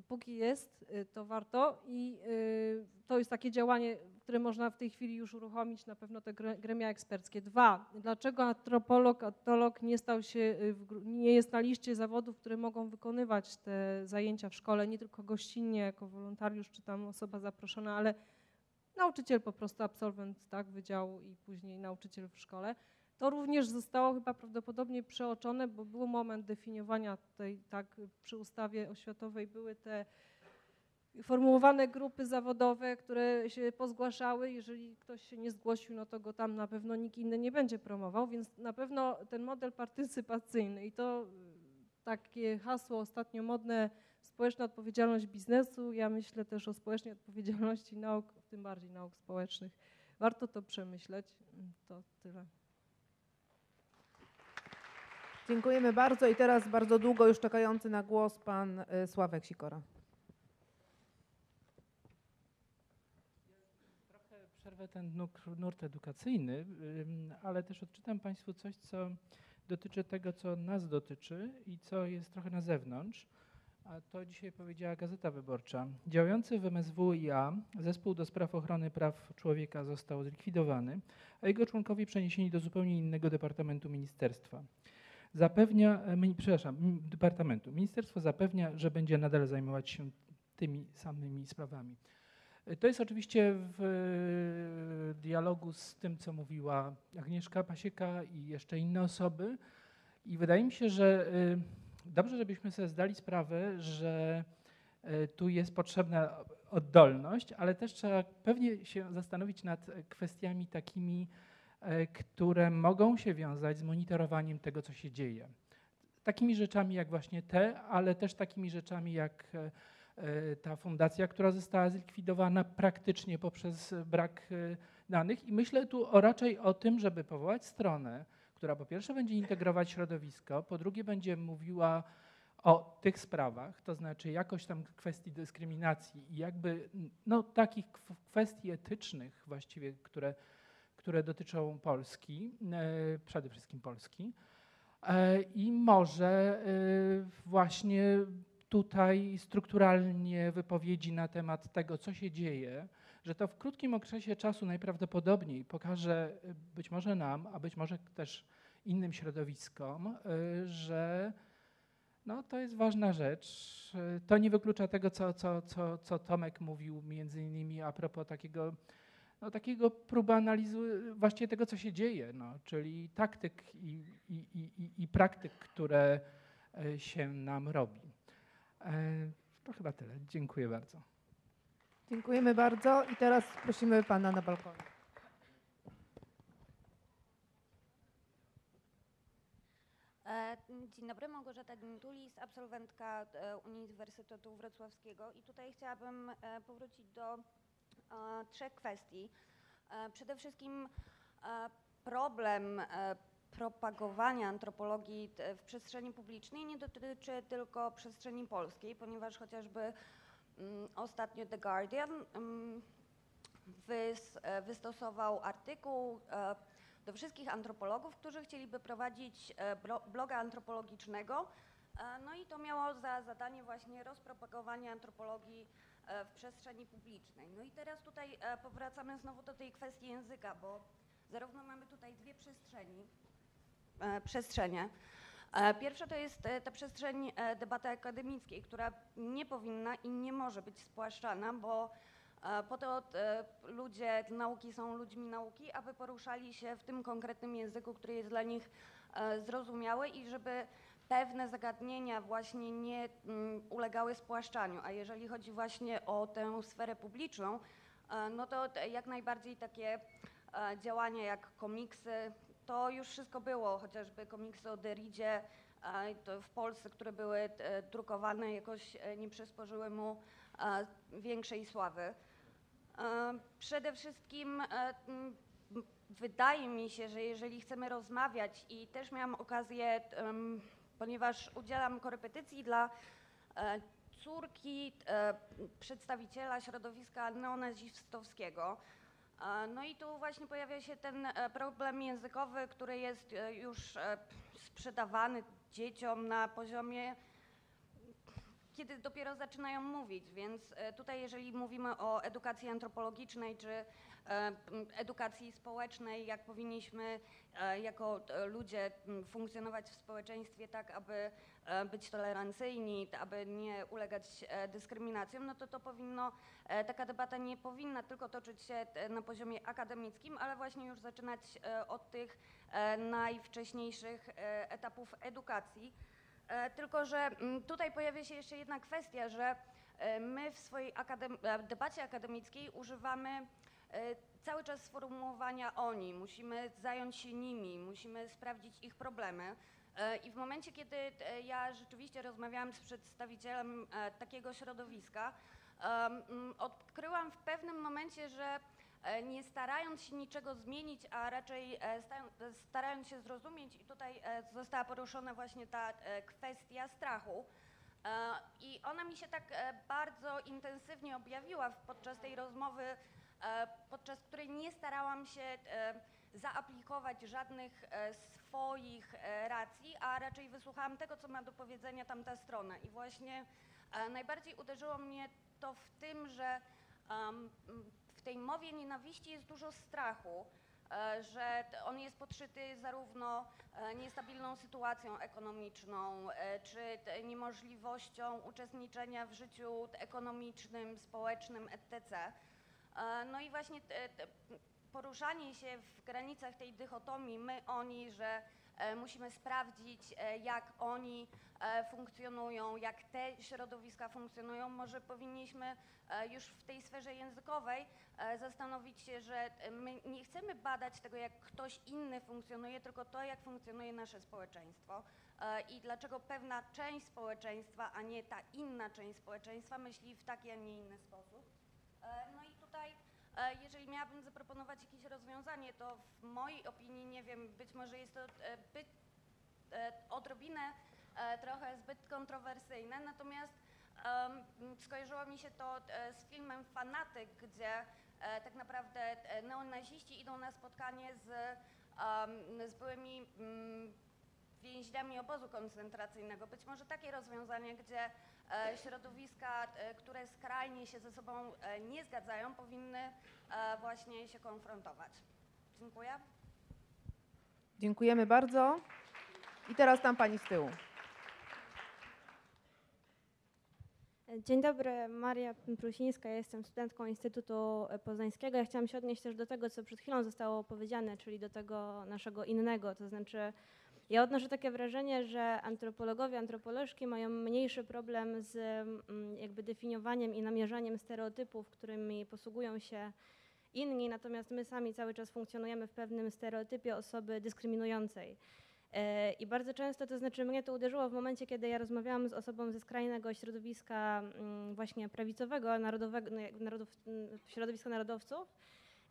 póki jest, y, to warto i y, to jest takie działanie, które można w tej chwili już uruchomić, na pewno te gremia eksperckie. Dwa, dlaczego antropolog, antolog nie stał się, y, nie jest na liście zawodów, które mogą wykonywać te zajęcia w szkole, nie tylko gościnnie jako wolontariusz czy tam osoba zaproszona, ale nauczyciel po prostu, absolwent tak, wydziału i później nauczyciel w szkole. To również zostało chyba prawdopodobnie przeoczone, bo był moment definiowania tej, tak, przy ustawie oświatowej były te formułowane grupy zawodowe, które się pozgłaszały. Jeżeli ktoś się nie zgłosił, no to go tam na pewno nikt inny nie będzie promował, więc na pewno ten model partycypacyjny i to takie hasło ostatnio modne, społeczna odpowiedzialność biznesu, ja myślę też o społecznej odpowiedzialności nauk, tym bardziej nauk społecznych. Warto to przemyśleć. To tyle. Dziękujemy bardzo i teraz bardzo długo już czekający na głos pan y, Sławek Sikora. przerwę ten nurt edukacyjny, ale też odczytam Państwu coś, co dotyczy tego, co nas dotyczy i co jest trochę na zewnątrz. A to dzisiaj powiedziała Gazeta Wyborcza. Działający w MSWiA Zespół do Spraw Ochrony Praw Człowieka został zlikwidowany, a jego członkowie przeniesieni do zupełnie innego departamentu ministerstwa. Zapewnia, e, przepraszam, departamentu. Ministerstwo zapewnia, że będzie nadal zajmować się tymi samymi sprawami. To jest oczywiście w e, dialogu z tym, co mówiła Agnieszka Pasieka i jeszcze inne osoby. I wydaje mi się, że e, dobrze, żebyśmy sobie zdali sprawę, że e, tu jest potrzebna oddolność, ale też trzeba pewnie się zastanowić nad kwestiami takimi, e, które mogą się wiązać z monitorowaniem tego, co się dzieje. Takimi rzeczami jak właśnie te, ale też takimi rzeczami jak e, e, ta fundacja, która została zlikwidowana praktycznie poprzez brak e, danych. I myślę tu o, raczej o tym, żeby powołać stronę, która po pierwsze będzie integrować środowisko, po drugie będzie mówiła o tych sprawach, to znaczy jakoś tam kwestii dyskryminacji i jakby no, takich kw- kwestii etycznych właściwie, które, które dotyczą Polski, e, przede wszystkim Polski. E, I może e, właśnie tutaj strukturalnie wypowiedzi na temat tego, co się dzieje, że to w krótkim okresie czasu najprawdopodobniej pokaże być może nam, a być może też innym środowiskom, że no, to jest ważna rzecz. To nie wyklucza tego, co, co, co, co Tomek mówił między innymi a propos takiego, no, takiego próby analizy właściwie tego, co się dzieje, no, czyli taktyk i, i, i, i- praktyk, które e, się nam robi. E, To chyba tyle. Dziękuję bardzo. Dziękujemy bardzo i teraz prosimy pana na balkonie. E, Dzień dobry, Małgorzata Gintulis, absolwentka Uniwersytetu Wrocławskiego i tutaj chciałabym powrócić do trzech kwestii. E, Przede wszystkim e, problem e, propagowania antropologii w przestrzeni publicznej nie dotyczy tylko przestrzeni polskiej, ponieważ chociażby mm, ostatnio The Guardian mm, wys, e, wystosował artykuł e, do wszystkich antropologów, którzy chcieliby prowadzić e, bloga antropologicznego. E, No i to miało za zadanie właśnie rozpropagowanie antropologii e, w przestrzeni publicznej. No i teraz tutaj e, powracamy znowu do tej kwestii języka, bo zarówno mamy tutaj dwie przestrzeni, e, przestrzenie. E, Pierwsza to jest e, ta przestrzeń e, debaty akademickiej, która nie powinna i nie może być spłaszczana, bo e, po to e, ludzie nauki są ludźmi nauki, aby poruszali się w tym konkretnym języku, który jest dla nich e, zrozumiały i żeby pewne zagadnienia właśnie nie mm, ulegały spłaszczaniu. A jeżeli chodzi właśnie o tę sferę publiczną, e, no to jak najbardziej takie e, działania jak komiksy, to już wszystko było, chociażby komiksy o Deridzie e, w Polsce, które były drukowane, jakoś nie przysporzyły mu większej sławy. Przede wszystkim wydaje mi się, że jeżeli chcemy rozmawiać i też miałam okazję, ponieważ udzielam korepetycji dla e, córki e, przedstawiciela środowiska neonazistowskiego, e, no i tu właśnie pojawia się ten problem językowy, który jest już sprzedawany dzieciom na poziomie kiedy dopiero zaczynają mówić, więc e, tutaj jeżeli mówimy o edukacji antropologicznej czy e, edukacji społecznej, jak powinniśmy e, jako ludzie funkcjonować w społeczeństwie tak, aby być tolerancyjni, aby nie ulegać dyskryminacjom, no to to powinno, taka debata nie powinna tylko toczyć się na poziomie akademickim, ale właśnie już zaczynać od tych najwcześniejszych etapów edukacji. E, Tylko, że mm, tutaj pojawia się jeszcze jedna kwestia, że e, my w swojej akadem- e, debacie akademickiej używamy cały czas sformułowania oni, musimy zająć się nimi, musimy sprawdzić ich problemy. I w momencie, kiedy ja rzeczywiście rozmawiałam z przedstawicielem takiego środowiska, odkryłam w pewnym momencie, że nie starając się niczego zmienić, a raczej e, sta- starając się zrozumieć. I tutaj e, została poruszona właśnie ta e, kwestia strachu. E, I ona mi się tak e, bardzo intensywnie objawiła podczas tej rozmowy, e, podczas której nie starałam się e, zaaplikować żadnych e, swoich e, racji, a raczej wysłuchałam tego, co ma do powiedzenia tamta strona. I właśnie e, najbardziej uderzyło mnie to w tym, że tej mowie nienawiści jest dużo strachu, e, że on jest podszyty zarówno e, niestabilną sytuacją ekonomiczną, e, czy niemożliwością uczestniczenia w życiu ekonomicznym, społecznym, etc. No i właśnie poruszanie się w granicach tej dychotomii my, oni, że musimy sprawdzić, e, jak oni e, funkcjonują, jak te środowiska funkcjonują, może powinniśmy e, już w tej sferze językowej e, zastanowić się, że e, my nie chcemy badać tego, jak ktoś inny funkcjonuje, tylko to, jak funkcjonuje nasze społeczeństwo e, i dlaczego pewna część społeczeństwa, a nie ta inna część społeczeństwa myśli w taki, a nie inny sposób. E, No e, jeżeli miałabym zaproponować jakieś rozwiązanie, to w mojej opinii, nie wiem, być może jest to e, byt, e, odrobinę e, trochę zbyt kontrowersyjne, natomiast skojarzyło mi się to e, z filmem Fanatyk, gdzie e, tak naprawdę e, neonaziści idą na spotkanie z, z byłymi mm, więźniami obozu koncentracyjnego. Być może takie rozwiązanie, gdzie e, środowiska, e, które skrajnie się ze sobą e, nie zgadzają, powinny e, właśnie się konfrontować. Dziękuję. Dziękujemy bardzo. I teraz tam pani z tyłu. Dzień dobry, Maria Prusińska, ja jestem studentką Instytutu Poznańskiego. Ja chciałam się odnieść też do tego, co przed chwilą zostało powiedziane, czyli do tego naszego innego, to znaczy ja odnoszę takie wrażenie, że antropologowie, antropolożki mają mniejszy problem z mm, jakby definiowaniem i namierzaniem stereotypów, którymi posługują się inni, natomiast my sami cały czas funkcjonujemy w pewnym stereotypie osoby dyskryminującej. E, I bardzo często, to znaczy mnie to uderzyło w momencie, kiedy ja rozmawiałam z osobą ze skrajnego środowiska mm, właśnie prawicowego, narodowego, no, mm, środowiska narodowców.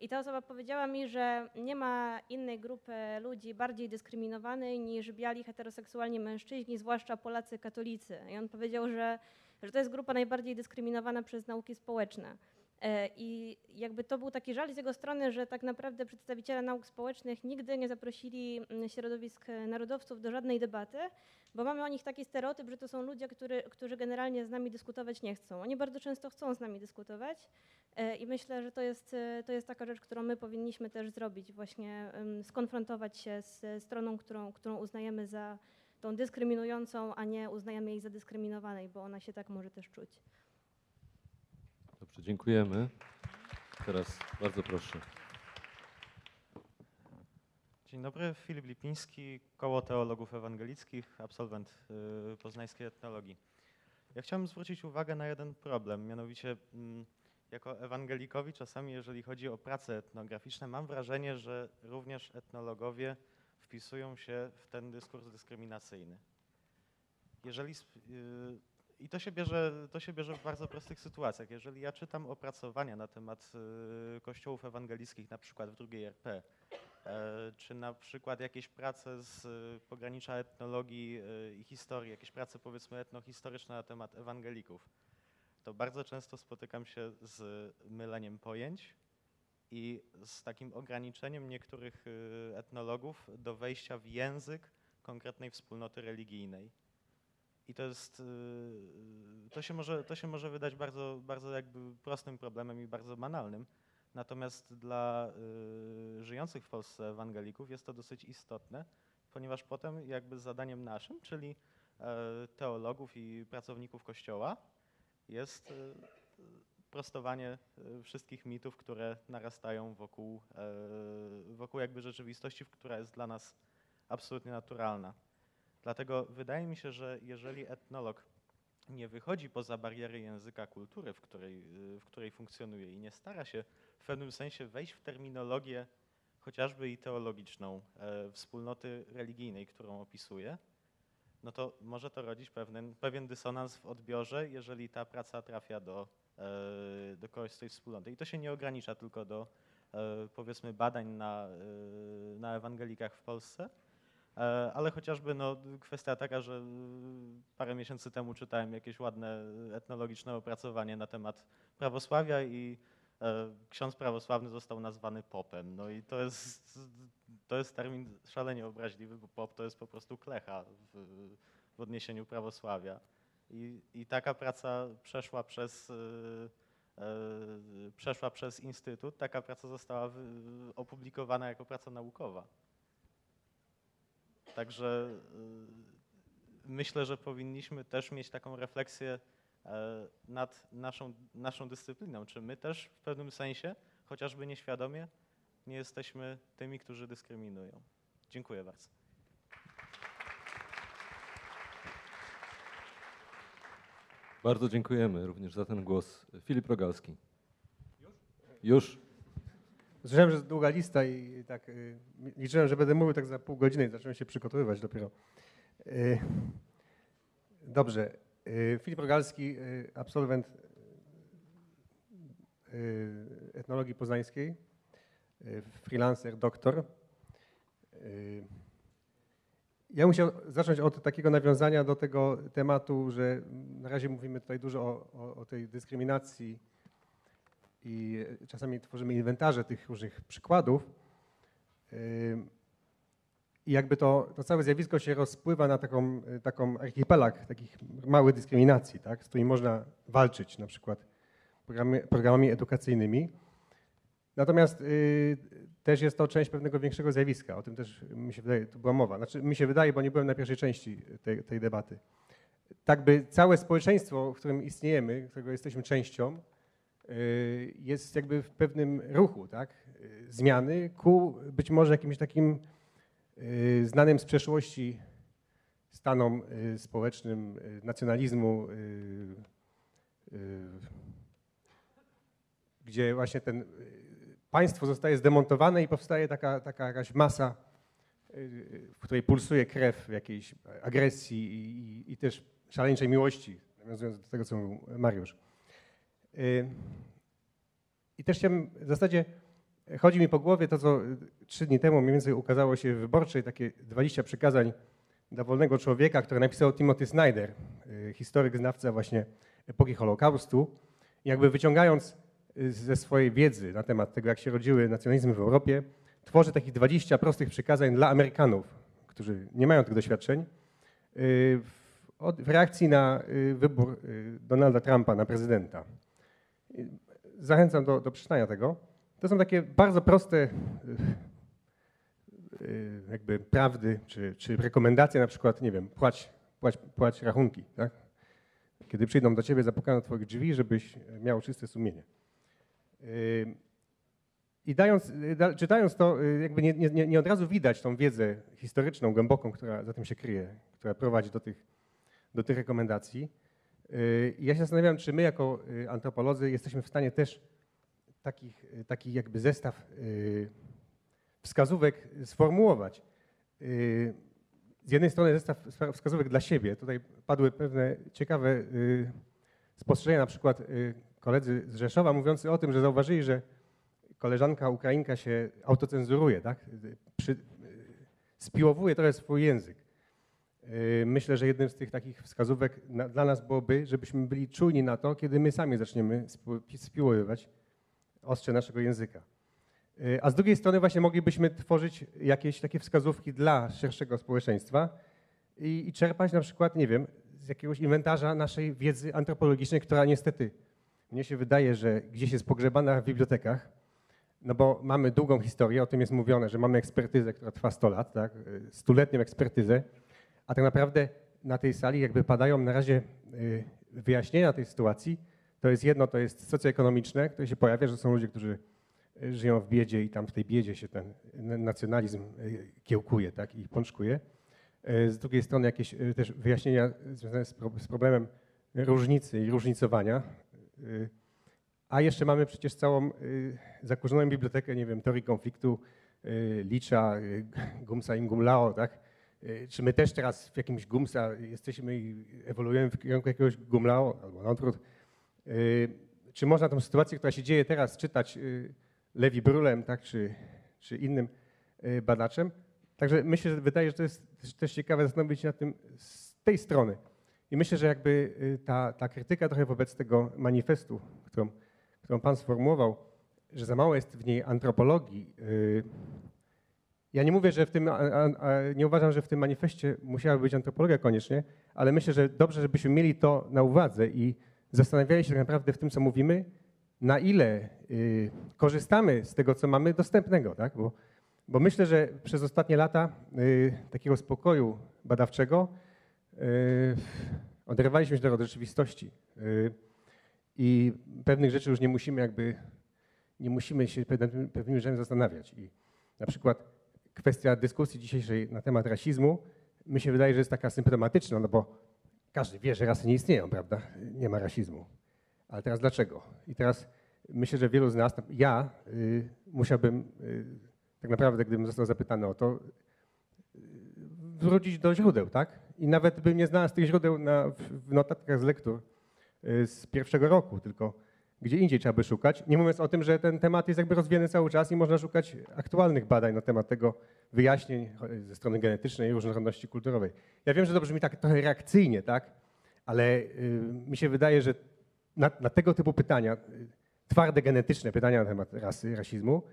I ta osoba powiedziała mi, że nie ma innej grupy ludzi bardziej dyskryminowanej niż biali heteroseksualni mężczyźni, zwłaszcza Polacy katolicy. I on powiedział, że, że to jest grupa najbardziej dyskryminowana przez nauki społeczne. E, I jakby to był taki żal z jego strony, że tak naprawdę przedstawiciele nauk społecznych nigdy nie zaprosili mm, środowisk e, narodowców do żadnej debaty, bo mamy o nich taki stereotyp, że to są ludzie, który, którzy generalnie z nami dyskutować nie chcą. Oni bardzo często chcą z nami dyskutować e, i myślę, że to jest, to jest taka rzecz, którą my powinniśmy też zrobić, właśnie em, skonfrontować się z stroną, którą, którą uznajemy za tą dyskryminującą, a nie uznajemy jej za dyskryminowanej, bo ona się tak może też czuć. Dobrze, dziękujemy. Teraz bardzo proszę. Dzień dobry, Filip Lipiński, Koło Teologów Ewangelickich, absolwent y, poznańskiej etnologii. Ja chciałem zwrócić uwagę na jeden problem, mianowicie mm, jako ewangelikowi czasami, jeżeli chodzi o prace etnograficzne, mam wrażenie, że również etnologowie wpisują się w ten dyskurs dyskryminacyjny. Jeżeli, y, I to się, bierze, to się bierze w bardzo prostych sytuacjach. Jeżeli ja czytam opracowania na temat y, kościołów ewangelickich, na przykład w drugiej RP, e, czy na przykład jakieś prace z y, pogranicza etnologii y, i historii, jakieś prace powiedzmy etnohistoryczne na temat ewangelików, to bardzo często spotykam się z myleniem pojęć i z takim ograniczeniem niektórych etnologów do wejścia w język konkretnej wspólnoty religijnej. I to jest, y, to się może, to się może wydać bardzo, bardzo jakby prostym problemem i bardzo banalnym. Natomiast dla y, żyjących w Polsce ewangelików jest to dosyć istotne, ponieważ potem jakby zadaniem naszym, czyli e, teologów i pracowników Kościoła, jest y, prostowanie y, wszystkich mitów, które narastają wokół, e, wokół jakby rzeczywistości, która jest dla nas absolutnie naturalna. Dlatego wydaje mi się, że jeżeli etnolog nie wychodzi poza bariery języka kultury, w której, y, w której funkcjonuje i nie stara się w pewnym sensie wejść w terminologię chociażby i teologiczną e, wspólnoty religijnej, którą opisuje, no to może to rodzić pewien, pewien dysonans w odbiorze, jeżeli ta praca trafia do, e, do kogoś z tej wspólnoty. I to się nie ogranicza tylko do e, powiedzmy badań na, e, na ewangelikach w Polsce. E, Ale chociażby no, kwestia taka, że e, parę miesięcy temu czytałem jakieś ładne etnologiczne opracowanie na temat prawosławia i e, ksiądz prawosławny został nazwany popem. No i to jest, to jest termin szalenie obraźliwy, bo pop to jest po prostu klecha w, w odniesieniu prawosławia. I, I taka praca przeszła przez, e, przeszła przez instytut, taka praca została opublikowana jako praca naukowa. Także y, myślę, że powinniśmy też mieć taką refleksję e, nad naszą, naszą dyscypliną. Czy my też w pewnym sensie, chociażby nieświadomie, nie jesteśmy tymi, którzy dyskryminują. Dziękuję bardzo. Bardzo dziękujemy również za ten głos. Filip Rogalski. Już? Słyszałem, że jest długa lista i tak y, liczyłem, że będę mówił tak za pół godziny i zacząłem się przygotowywać dopiero. Y, Dobrze. Y, Filip Rogalski, y, absolwent y, etnologii poznańskiej, y, freelancer, doktor. Ja chciał zacząć od takiego nawiązania do tego tematu, że na razie mówimy tutaj dużo o, o, o tej dyskryminacji i czasami tworzymy inwentarze tych różnych przykładów. Ym, I jakby to, to całe zjawisko się rozpływa na taką, y, taką archipelag takich małych dyskryminacji, tak, z którymi można walczyć, na przykład programy, programami edukacyjnymi. Natomiast y, też jest to część pewnego większego zjawiska. O tym też mi się wydaje, tu była mowa. Znaczy mi się wydaje, bo nie byłem na pierwszej części tej, tej debaty. Tak by całe społeczeństwo, w którym istniejemy, którego jesteśmy częścią, jest jakby w pewnym ruchu, tak? Y, Zmiany ku być może jakimś takim y, znanym z przeszłości stanom y, społecznym y, nacjonalizmu, y, y, gdzie właśnie ten y, państwo zostaje zdemontowane i powstaje taka, taka jakaś masa, y, w której pulsuje krew jakiejś agresji i, i, i też szaleńczej miłości, nawiązując do tego, co mówił Mariusz. I też chciałbym, w zasadzie chodzi mi po głowie to, co trzy dni temu mniej więcej ukazało się w Wyborczej, takie 20 przykazań dla wolnego człowieka, które napisał Timothy Snyder, y, historyk, znawca właśnie epoki Holokaustu. I jakby wyciągając y, ze swojej wiedzy na temat tego, jak się rodziły nacjonalizmy w Europie, tworzy takich 20 prostych przykazań dla Amerykanów, którzy nie mają tych doświadczeń, y, w, reakcji na wybór Donalda Trumpa na prezydenta. Zachęcam do, do przeczytania tego. To są takie bardzo proste y, y, jakby prawdy, czy, czy rekomendacje na przykład, nie wiem, płać, płać, płać rachunki, tak? Kiedy przyjdą do ciebie, zapukają do twoich drzwi, żebyś miał czyste sumienie. Y, I dając, da, czytając to, jakby nie, nie, nie od razu widać tą wiedzę historyczną, głęboką, która za tym się kryje, która prowadzi do tych, do tych rekomendacji. Y, Ja się zastanawiam, czy my jako y, antropolodzy jesteśmy w stanie też takich, y, taki jakby zestaw wskazówek sformułować. Z jednej strony zestaw wska- wskazówek dla siebie. Tutaj padły pewne ciekawe spostrzeżenia, na przykład koledzy z Rzeszowa mówiący o tym, że zauważyli, że koleżanka Ukrainka się autocenzuruje, tak? Przy, spiłowuje trochę swój język. Y, Myślę, że jednym z tych takich wskazówek na, dla nas byłoby, żebyśmy byli czujni na to, kiedy my sami zaczniemy spi- spiłowywać ostrze naszego języka. Y, A z drugiej strony właśnie moglibyśmy tworzyć jakieś takie wskazówki dla szerszego społeczeństwa i, i czerpać na przykład, nie wiem, z jakiegoś inwentarza naszej wiedzy antropologicznej, która niestety, mnie się wydaje, że gdzieś jest pogrzebana w bibliotekach, no bo mamy długą historię, o tym jest mówione, że mamy ekspertyzę, która trwa 100 lat, tak? y, stuletnią ekspertyzę, a tak naprawdę na tej sali jakby padają na razie y, wyjaśnienia tej sytuacji. To jest jedno, to jest socjoekonomiczne, które się pojawia, że są ludzie, którzy y, żyją w biedzie i tam w tej biedzie się ten nacjonalizm y, kiełkuje tak, i pączkuje. Z drugiej strony jakieś też wyjaśnienia związane z, pro, z problemem różnicy i różnicowania. A jeszcze mamy przecież całą zakurzoną bibliotekę, nie wiem, teorii konfliktu, Licza, Gumsa i Gumlao, tak? Y, Czy my też teraz w jakimś Gumsa jesteśmy i ewoluujemy w kierunku jakiegoś Gumlao albo na odwrót? Y, Czy można tą sytuację, która się dzieje teraz, czytać y, Lewi Brulem, tak, czy, czy innym badaczem. Także myślę, że wydaje, że to jest też- ciekawe zastanowić się nad tym z tej strony. I myślę, że jakby ta, ta krytyka trochę wobec tego manifestu, którą, którą Pan sformułował, że za mało jest w niej antropologii. Ja nie mówię, że w tym, a, a, nie uważam, że w tym manifestie musiała być antropologia koniecznie, ale myślę, że dobrze, żebyśmy mieli to na uwadze i zastanawiali się tak naprawdę w tym, co mówimy, na ile y, korzystamy z tego, co mamy dostępnego, tak? Bo, bo myślę, że przez ostatnie lata y, takiego spokoju badawczego y, oderwaliśmy się od rzeczywistości y, i pewnych rzeczy już nie musimy jakby, nie musimy się pewnymi rzeczami zastanawiać. I na przykład kwestia dyskusji dzisiejszej na temat rasizmu mi się wydaje, że jest taka symptomatyczna, no bo każdy wie, że rasy nie istnieją, prawda? Nie ma rasizmu. Ale teraz dlaczego? I teraz myślę, że wielu z nas, ja y, musiałbym y, tak naprawdę, gdybym został zapytany o to, y, wrócić do źródeł, tak? I nawet bym nie znalazł tych źródeł na, w, w notatkach z lektur y, z pierwszego roku, tylko gdzie indziej trzeba by szukać. Nie mówiąc o tym, że ten temat jest jakby rozwijany cały czas i można szukać aktualnych badań na temat tego, wyjaśnień ze strony genetycznej i różnorodności kulturowej. Ja wiem, że to brzmi tak trochę reakcyjnie, tak? Ale y, mi się wydaje, że na, na tego typu pytania, y, twarde genetyczne pytania na temat rasy, rasizmu,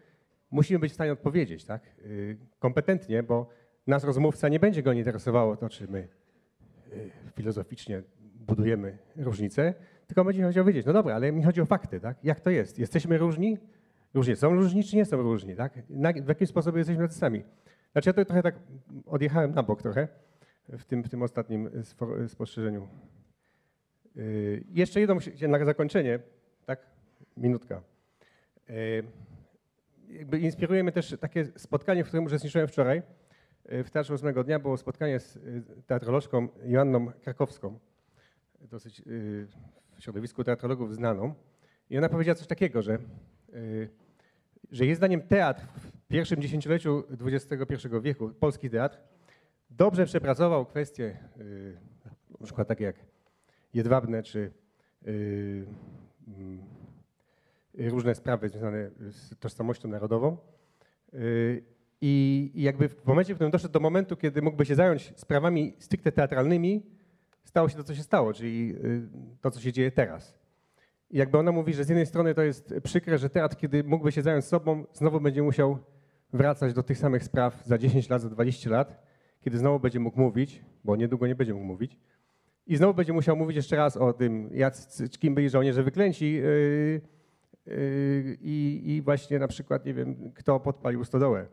musimy być w stanie odpowiedzieć, tak? Y, kompetentnie, bo nas rozmówca nie będzie go interesowało to, czy my y, filozoficznie budujemy różnice, tylko będzie chciał wiedzieć, no dobra, ale mi chodzi o fakty, tak? Jak to jest? Jesteśmy różni? Różni są różni, czy nie są różni, tak? Na, w jakim sposobie jesteśmy tacy sami? Znaczy ja to trochę tak odjechałem na bok trochę w tym, w tym ostatnim spo- spostrzeżeniu. Yy, jeszcze jedno na zakończenie, tak? Minutka. Yy, jakby inspiruje mnie też takie spotkanie, w którym uczestniczyłem wczoraj. Yy, W Teatrze Ósmego Dnia było spotkanie z yy, teatrolożką Joanną Krakowską, dosyć yy, w środowisku teatrologów znaną. I ona powiedziała coś takiego, że, yy, że jej zdaniem teatr w pierwszym dziesięcioleciu XXI wieku, polski teatr, dobrze przepracował kwestie yy, na przykład takie jak jedwabne czy yy, mm, różne sprawy związane z tożsamością narodową. I jakby w momencie, w którym doszedł do momentu, kiedy mógłby się zająć sprawami stricte teatralnymi, stało się to, co się stało, czyli yy, to, co się dzieje teraz. I jakby ona mówi, że z jednej strony to jest przykre, że teatr, kiedy mógłby się zająć sobą, znowu będzie musiał wracać do tych samych spraw za 10 lat, za 20 lat, kiedy znowu będzie mógł mówić, bo niedługo nie będzie mógł mówić, i znowu będzie musiał mówić jeszcze raz o tym, jacy, kim byli żołnierze wyklęci yy, yy, i, właśnie na przykład, nie wiem, kto podpalił stodołę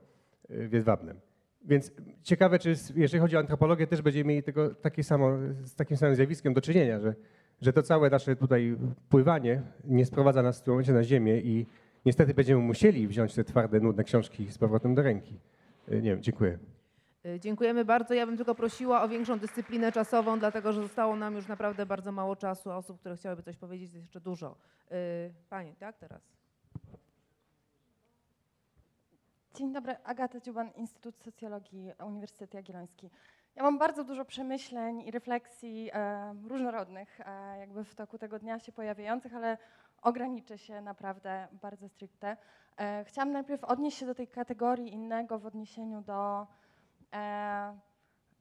yy, w Jedwabnem. Więc ciekawe, czy jeżeli chodzi o antropologię, też będziemy mieli tego, takie samo, z takim samym zjawiskiem do czynienia, że, że to całe nasze tutaj pływanie nie sprowadza nas w tym momencie na ziemię i niestety będziemy musieli wziąć te twarde, nudne książki z powrotem do ręki. Yy, Nie wiem, dziękuję. Y, Dziękujemy bardzo. Ja bym tylko prosiła o większą dyscyplinę czasową, dlatego że zostało nam już naprawdę bardzo mało czasu. a Osób, które chciałyby coś powiedzieć, jest jeszcze dużo. Y, Panie, tak teraz? Dzień dobry, Agata Dziuban, Instytut Socjologii Uniwersytet Jagielloński. Ja mam bardzo dużo przemyśleń i refleksji e, różnorodnych, e, jakby w toku tego dnia się pojawiających, ale ograniczę się naprawdę bardzo stricte. E, chciałam najpierw odnieść się do tej kategorii innego w odniesieniu do, e,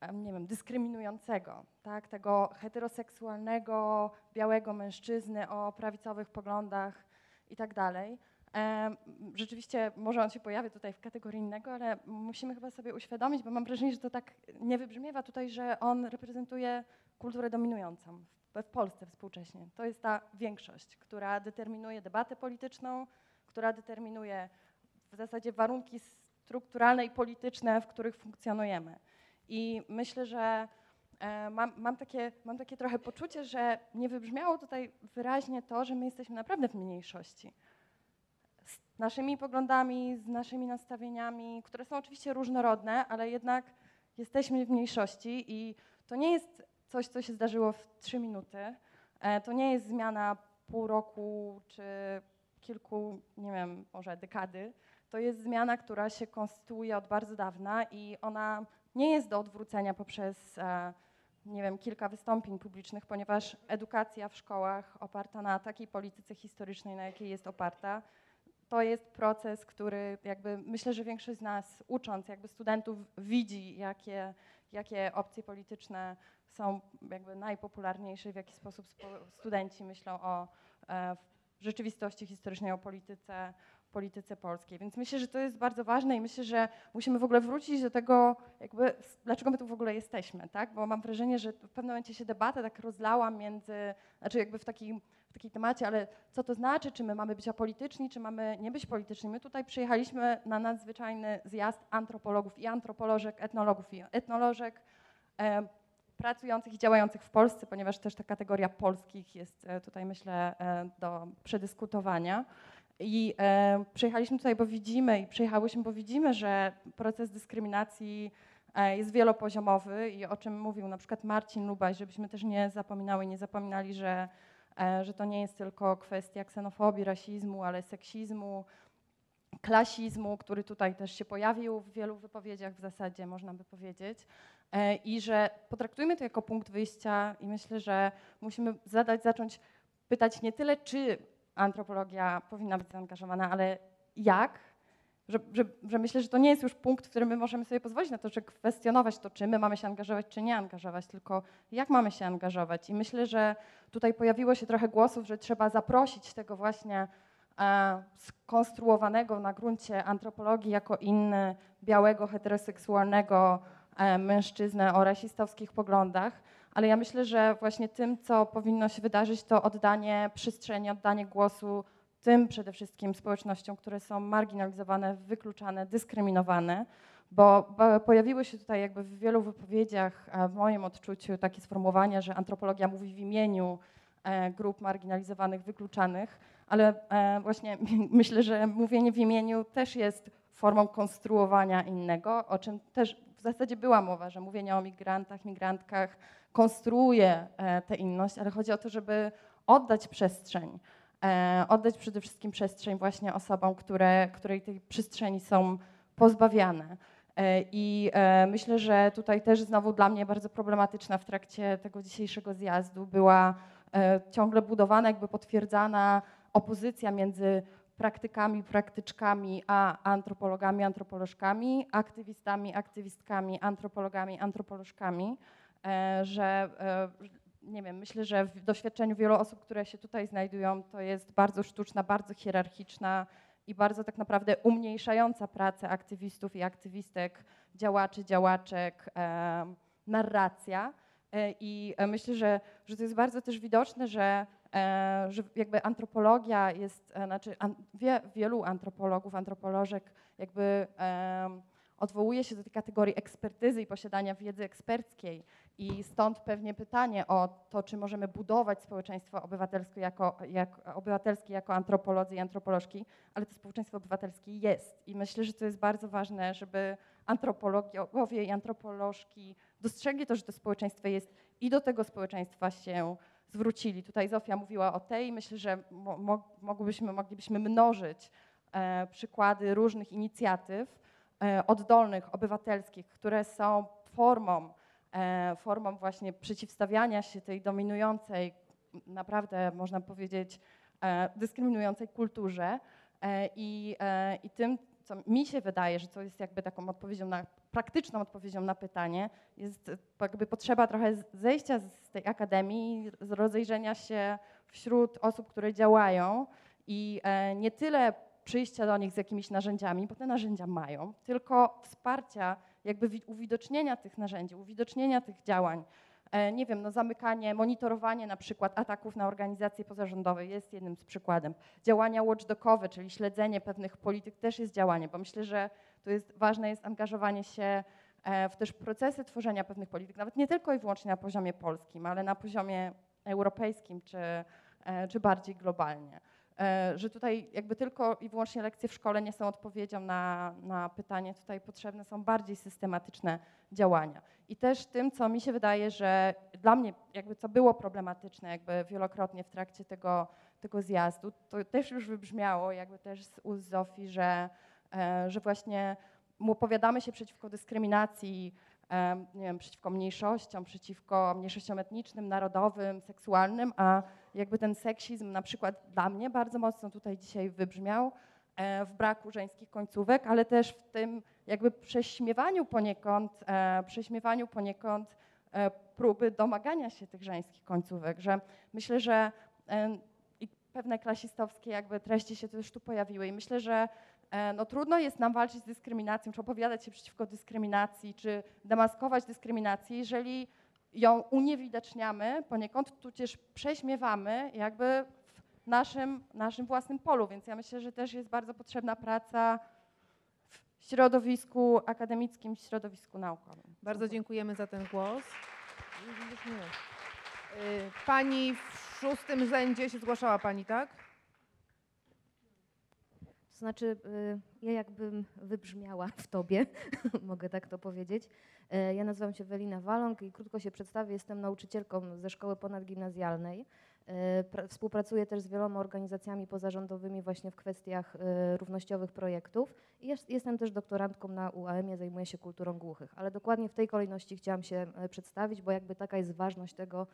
e, nie wiem, dyskryminującego, tak, tego heteroseksualnego, białego mężczyzny o prawicowych poglądach i tak dalej. Rzeczywiście może on się pojawia tutaj w kategorii innego, ale musimy chyba sobie uświadomić, bo mam wrażenie, że to tak nie wybrzmiewa tutaj, że on reprezentuje kulturę dominującą w, Polsce współcześnie. To jest ta większość, która determinuje debatę polityczną, która determinuje w zasadzie warunki strukturalne i polityczne, w których funkcjonujemy. I myślę, że e, mam, mam, takie, mam takie trochę poczucie, że nie wybrzmiało tutaj wyraźnie to, że my jesteśmy naprawdę w mniejszości naszymi poglądami, z naszymi nastawieniami, które są oczywiście różnorodne, ale jednak jesteśmy w mniejszości i to nie jest coś, co się zdarzyło w trzy minuty. E, To nie jest zmiana pół roku czy kilku, nie wiem, może dekady. To jest zmiana, która się konstytuuje od bardzo dawna i ona nie jest do odwrócenia poprzez, e, nie wiem, kilka wystąpień publicznych, ponieważ edukacja w szkołach oparta na takiej polityce historycznej, na jakiej jest oparta, to jest proces, który jakby myślę, że większość z nas ucząc jakby studentów widzi, jakie, jakie opcje polityczne są jakby najpopularniejsze, w jaki sposób spo- studenci myślą o e, rzeczywistości historycznej, o polityce, polityce polskiej. Więc myślę, że to jest bardzo ważne i myślę, że musimy w ogóle wrócić do tego, jakby, dlaczego my tu w ogóle jesteśmy, tak? Bo mam wrażenie, że w pewnym momencie się debata tak rozlała między, znaczy jakby w takim, takiej temacie, ale co to znaczy, czy my mamy być apolityczni, czy mamy nie być polityczni. My tutaj przyjechaliśmy na nadzwyczajny zjazd antropologów i antropolożek, etnologów i etnolożek, e, pracujących i działających w Polsce, ponieważ też ta kategoria polskich jest e, tutaj, myślę, e, do przedyskutowania. I e, przyjechaliśmy tutaj, bo widzimy i przyjechałyśmy, bo widzimy, że proces dyskryminacji e, jest wielopoziomowy i o czym mówił na przykład Marcin Lubaj, żebyśmy też nie zapominały, nie zapominali, że, że to nie jest tylko kwestia ksenofobii, rasizmu, ale seksizmu, klasizmu, który tutaj też się pojawił w wielu wypowiedziach w zasadzie, można by powiedzieć. E, I że potraktujmy to jako punkt wyjścia i myślę, że musimy zadać, zacząć pytać nie tyle, czy antropologia powinna być zaangażowana, ale jak, że, że, że, myślę, że to nie jest już punkt, w którym my możemy sobie pozwolić na to, że kwestionować to, czy my mamy się angażować, czy nie angażować, tylko jak mamy się angażować. I myślę, że tutaj pojawiło się trochę głosów, że trzeba zaprosić tego właśnie e, skonstruowanego na gruncie antropologii jako inny białego, heteroseksualnego e, mężczyznę o rasistowskich poglądach. Ale ja myślę, że właśnie tym, co powinno się wydarzyć, to oddanie przestrzeni, oddanie głosu tym przede wszystkim społecznościom, które są marginalizowane, wykluczane, dyskryminowane, bo, pojawiły się tutaj jakby w wielu wypowiedziach, w moim odczuciu, takie sformułowania, że antropologia mówi w imieniu e, grup marginalizowanych, wykluczanych, ale e, właśnie myślę, że mówienie w imieniu też jest formą konstruowania innego, o czym też w zasadzie była mowa, że mówienie o migrantach, migrantkach konstruuje e, tę inność, ale chodzi o to, żeby oddać przestrzeń, oddać przede wszystkim przestrzeń właśnie osobom, które, której tej przestrzeni są pozbawiane. E, I myślę, że tutaj też znowu dla mnie bardzo problematyczna w trakcie tego dzisiejszego zjazdu była ciągle budowana, jakby potwierdzana opozycja między praktykami, praktyczkami, a antropologami, antropolożkami, aktywistami, aktywistkami, antropologami, antropolożkami. E, że e, nie wiem, myślę, że w doświadczeniu wielu osób, które się tutaj znajdują, to jest bardzo sztuczna, bardzo hierarchiczna i bardzo tak naprawdę umniejszająca pracę aktywistów i aktywistek, działaczy, działaczek, e, narracja. I myślę, że, że to jest bardzo też widoczne, że, że jakby antropologia jest, znaczy wie, wielu antropologów, antropolożek jakby odwołuje się do tej kategorii ekspertyzy i posiadania wiedzy eksperckiej i stąd pewnie pytanie o to, czy możemy budować społeczeństwo obywatelskie jako, jak, obywatelskie jako antropolodzy i antropolożki, ale to społeczeństwo obywatelskie jest. I myślę, że to jest bardzo ważne, żeby antropologowie i antropolożki dostrzegli to, że to społeczeństwo jest i do tego społeczeństwa się zwrócili. Tutaj Zofia mówiła o tej, myślę, że mo, moglibyśmy, moglibyśmy mnożyć e, przykłady różnych inicjatyw e, oddolnych, obywatelskich, które są formą formą właśnie przeciwstawiania się tej dominującej, naprawdę można powiedzieć, e, dyskryminującej kulturze. E, i, i tym, co mi się wydaje, że to jest jakby taką odpowiedzią na, praktyczną odpowiedzią na pytanie, jest jakby potrzeba trochę zejścia z tej akademii, rozejrzenia się wśród osób, które działają i nie tyle przyjścia do nich z jakimiś narzędziami, bo te narzędzia mają, tylko wsparcia jakby uwidocznienia tych narzędzi, uwidocznienia tych działań. E, nie wiem, no zamykanie, monitorowanie na przykład ataków na organizacje pozarządowe jest jednym z przykładem. Działania watchdogowe, czyli śledzenie pewnych polityk też jest działanie, bo myślę, że to jest ważne jest angażowanie się e, w też procesy tworzenia pewnych polityk, nawet nie tylko i wyłącznie na poziomie polskim, ale na poziomie europejskim czy, e, czy bardziej globalnie. E, że tutaj jakby tylko i wyłącznie lekcje w szkole nie są odpowiedzią na, na pytanie, tutaj potrzebne są bardziej systematyczne działania. I też tym, co mi się wydaje, że dla mnie jakby co było problematyczne jakby wielokrotnie w trakcie tego, tego zjazdu, to też już wybrzmiało jakby też z ust Zofii, że, e, że właśnie opowiadamy się przeciwko dyskryminacji, e, nie wiem, przeciwko mniejszościom, przeciwko mniejszościom etnicznym, narodowym, seksualnym, a jakby ten seksizm na przykład dla mnie bardzo mocno tutaj dzisiaj wybrzmiał e, w braku żeńskich końcówek, ale też w tym jakby prześmiewaniu poniekąd, e, prześmiewaniu poniekąd e, próby domagania się tych żeńskich końcówek, że myślę, że i pewne klasistowskie jakby treści się też tu pojawiły i myślę, że no, trudno jest nam walczyć z dyskryminacją, czy opowiadać się przeciwko dyskryminacji, czy demaskować dyskryminację, jeżeli ją uniewidaczniamy poniekąd, tudzież prześmiewamy jakby w naszym, naszym własnym polu, więc ja myślę, że też jest bardzo potrzebna praca w środowisku akademickim, w środowisku naukowym. Bardzo dziękujemy za ten głos. Y, Pani w szóstym rzędzie się zgłaszała Pani, tak? To znaczy, y, ja jakbym wybrzmiała w tobie, mogę tak to powiedzieć. E, Ja nazywam się Welina Waląg i krótko się przedstawię. Jestem nauczycielką ze szkoły ponadgimnazjalnej. Pra- Współpracuję też z wieloma organizacjami pozarządowymi właśnie w kwestiach równościowych projektów. I jest- jestem też doktorantką na UAM-ie, zajmuję się kulturą głuchych. Ale dokładnie w tej kolejności chciałam się przedstawić, bo jakby taka jest ważność tego,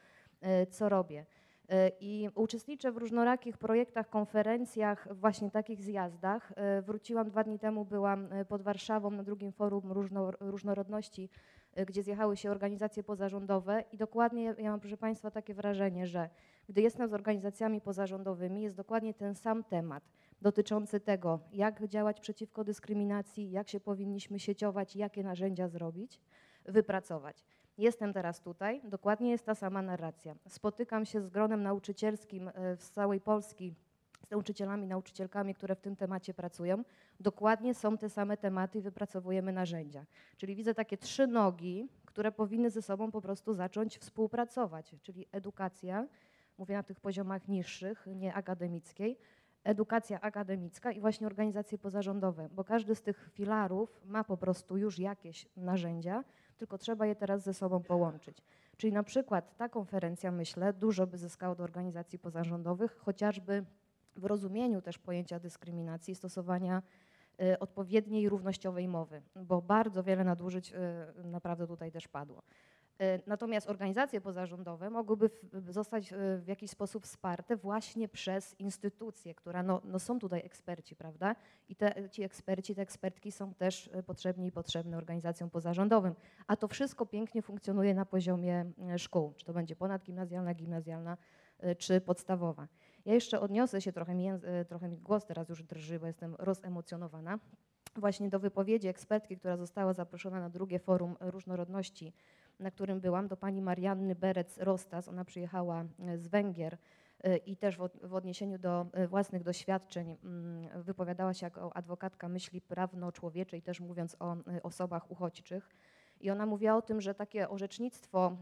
co robię. E, I uczestniczę w różnorakich projektach, konferencjach, właśnie takich zjazdach. E, Wróciłam dwa dni temu, byłam e, pod Warszawą na drugim forum różno, różnorodności, gdzie zjechały się organizacje pozarządowe i dokładnie ja mam, proszę Państwa, takie wrażenie, że gdy jestem z organizacjami pozarządowymi, jest dokładnie ten sam temat dotyczący tego, jak działać przeciwko dyskryminacji, jak się powinniśmy sieciować, jakie narzędzia zrobić, wypracować. Jestem teraz tutaj, dokładnie jest ta sama narracja. Spotykam się z gronem nauczycielskim e, z całej Polski, z nauczycielami, nauczycielkami, które w tym temacie pracują. Dokładnie są te same tematy i wypracowujemy narzędzia. Czyli widzę takie trzy nogi, które powinny ze sobą po prostu zacząć współpracować, czyli edukacja, mówię na tych poziomach niższych, nie akademickiej, edukacja akademicka i właśnie organizacje pozarządowe, bo każdy z tych filarów ma po prostu już jakieś narzędzia, tylko trzeba je teraz ze sobą połączyć. Czyli na przykład ta konferencja, myślę, dużo by zyskała do organizacji pozarządowych, chociażby w rozumieniu też pojęcia dyskryminacji, stosowania y, odpowiedniej równościowej mowy, bo bardzo wiele nadużyć y, naprawdę tutaj też padło. Y, Natomiast organizacje pozarządowe mogłyby zostać y, w jakiś sposób wsparte właśnie przez instytucje, które no, no są tutaj eksperci, prawda? I te, ci eksperci, te ekspertki są też y, potrzebni i potrzebne organizacjom pozarządowym. A to wszystko pięknie funkcjonuje na poziomie szkół, czy to będzie ponadgimnazjalna, gimnazjalna, czy podstawowa. Ja jeszcze odniosę się, trochę mi, trochę mi głos teraz już drży, bo jestem rozemocjonowana, właśnie do wypowiedzi ekspertki, która została zaproszona na drugie forum różnorodności, na którym byłam, do pani Marianny Berec-Rostas. Ona przyjechała e, z Węgier e, i też w, od, w odniesieniu do e, własnych doświadczeń mm, wypowiadała się jako adwokatka myśli prawno-człowieczej, też mówiąc o osobach uchodźczych. I ona mówiła o tym, że takie orzecznictwo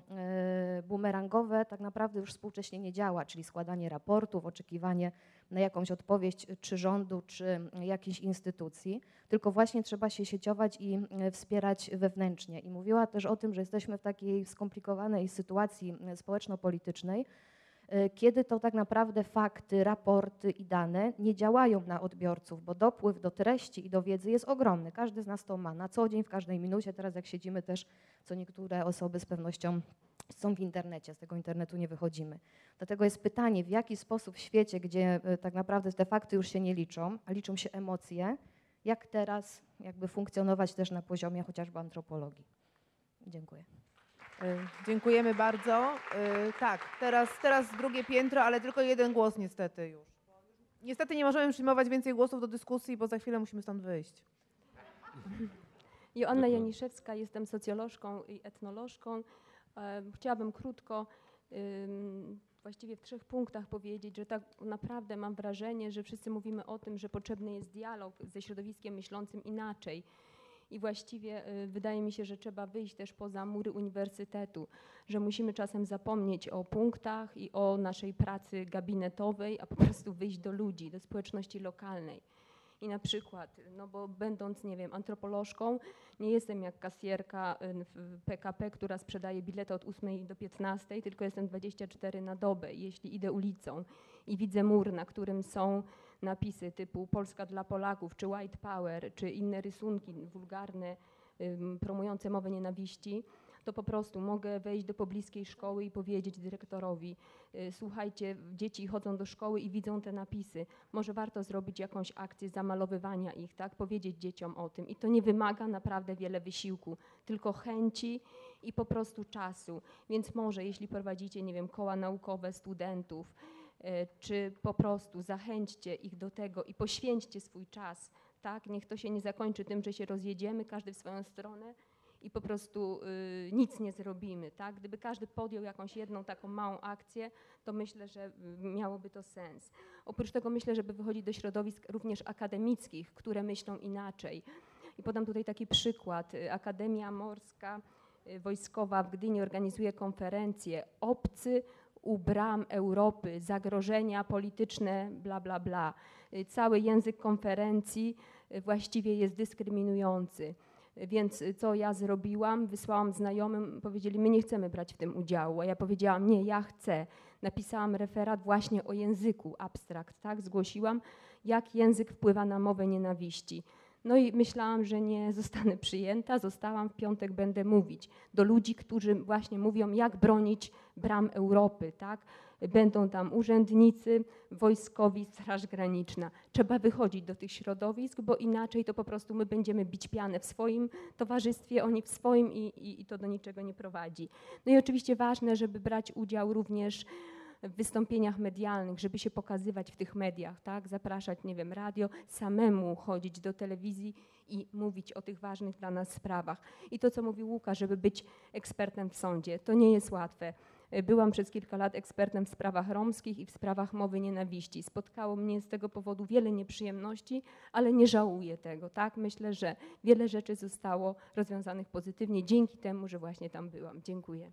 bumerangowe tak naprawdę już współcześnie nie działa, czyli składanie raportów, oczekiwanie na jakąś odpowiedź czy rządu, czy jakiejś instytucji, tylko właśnie trzeba się sieciować i e, wspierać wewnętrznie. I mówiła też o tym, że jesteśmy w takiej skomplikowanej sytuacji e, społeczno-politycznej, kiedy to tak naprawdę fakty, raporty i dane nie działają na odbiorców, bo dopływ do treści i do wiedzy jest ogromny. Każdy z nas to ma na co dzień, w każdej minucie. Teraz jak siedzimy też, co niektóre osoby z pewnością są w internecie, z tego internetu nie wychodzimy. Dlatego jest pytanie, w jaki sposób w świecie, gdzie e, tak naprawdę te fakty już się nie liczą, a liczą się emocje, jak teraz jakby funkcjonować też na poziomie chociażby antropologii. Dziękuję. Y, Dziękujemy bardzo. Y, Tak, teraz, teraz drugie piętro, ale tylko jeden głos niestety już. Niestety nie możemy przyjmować więcej głosów do dyskusji, bo za chwilę musimy stąd wyjść. Joanna Janiszewska, jestem socjolożką i etnolożką. E, Chciałabym krótko, właściwie w trzech punktach powiedzieć, że tak naprawdę mam wrażenie, że wszyscy mówimy o tym, że potrzebny jest dialog ze środowiskiem myślącym inaczej. I właściwie y, wydaje mi się, że trzeba wyjść też poza mury uniwersytetu, że musimy czasem zapomnieć o punktach i o naszej pracy gabinetowej, a po prostu wyjść do ludzi, do społeczności lokalnej. I na przykład, no bo będąc, nie wiem, antropolożką, nie jestem jak kasjerka y, w PKP, która sprzedaje bilety od 8 do 15, tylko jestem 24 na dobę. Jeśli idę ulicą i widzę mur, na którym są napisy typu Polska dla Polaków, czy White Power, czy inne rysunki wulgarne, promujące mowę nienawiści, to po prostu mogę wejść do pobliskiej szkoły i powiedzieć dyrektorowi, y, słuchajcie, dzieci chodzą do szkoły i widzą te napisy, może warto zrobić jakąś akcję zamalowywania ich, tak, powiedzieć dzieciom o tym. I to nie wymaga naprawdę wiele wysiłku, tylko chęci i po prostu czasu, więc może jeśli prowadzicie, nie wiem, koła naukowe studentów, czy po prostu zachęćcie ich do tego i poświęćcie swój czas, tak, niech to się nie zakończy tym, że się rozjedziemy, każdy w swoją stronę, i po prostu y, nic nie zrobimy. Tak? Gdyby każdy podjął jakąś jedną taką małą akcję, to myślę, że y, miałoby to sens. Oprócz tego myślę, żeby wychodzić do środowisk również akademickich, które myślą inaczej. I podam tutaj taki przykład. Y, Akademia Morska y, Wojskowa w Gdyni organizuje konferencję Obcy u bram Europy, zagrożenia polityczne, bla, bla, bla. Cały język konferencji y, właściwie jest dyskryminujący. Więc y, co ja zrobiłam? Wysłałam znajomym, powiedzieli, my nie chcemy brać w tym udziału. A ja powiedziałam, nie, ja chcę. Napisałam referat właśnie o języku, abstrakt, tak? Zgłosiłam, jak język wpływa na mowę nienawiści. No i myślałam, że nie zostanę przyjęta, zostałam, w piątek będę mówić do ludzi, którzy właśnie mówią, jak bronić bram Europy, tak? Będą tam urzędnicy, wojskowi, Straż Graniczna. Trzeba wychodzić do tych środowisk, bo inaczej to po prostu my będziemy bić pianę w swoim towarzystwie, oni w swoim i, i, i to do niczego nie prowadzi. No i oczywiście ważne, żeby brać udział również w wystąpieniach medialnych, żeby się pokazywać w tych mediach, tak? zapraszać, nie wiem, radio, samemu chodzić do telewizji i mówić o tych ważnych dla nas sprawach. I to, co mówił Łukasz, żeby być ekspertem w sądzie, to nie jest łatwe. Byłam przez kilka lat ekspertem w sprawach romskich i w sprawach mowy nienawiści. Spotkało mnie z tego powodu wiele nieprzyjemności, ale nie żałuję tego. Tak? Myślę, że wiele rzeczy zostało rozwiązanych pozytywnie dzięki temu, że właśnie tam byłam. Dziękuję.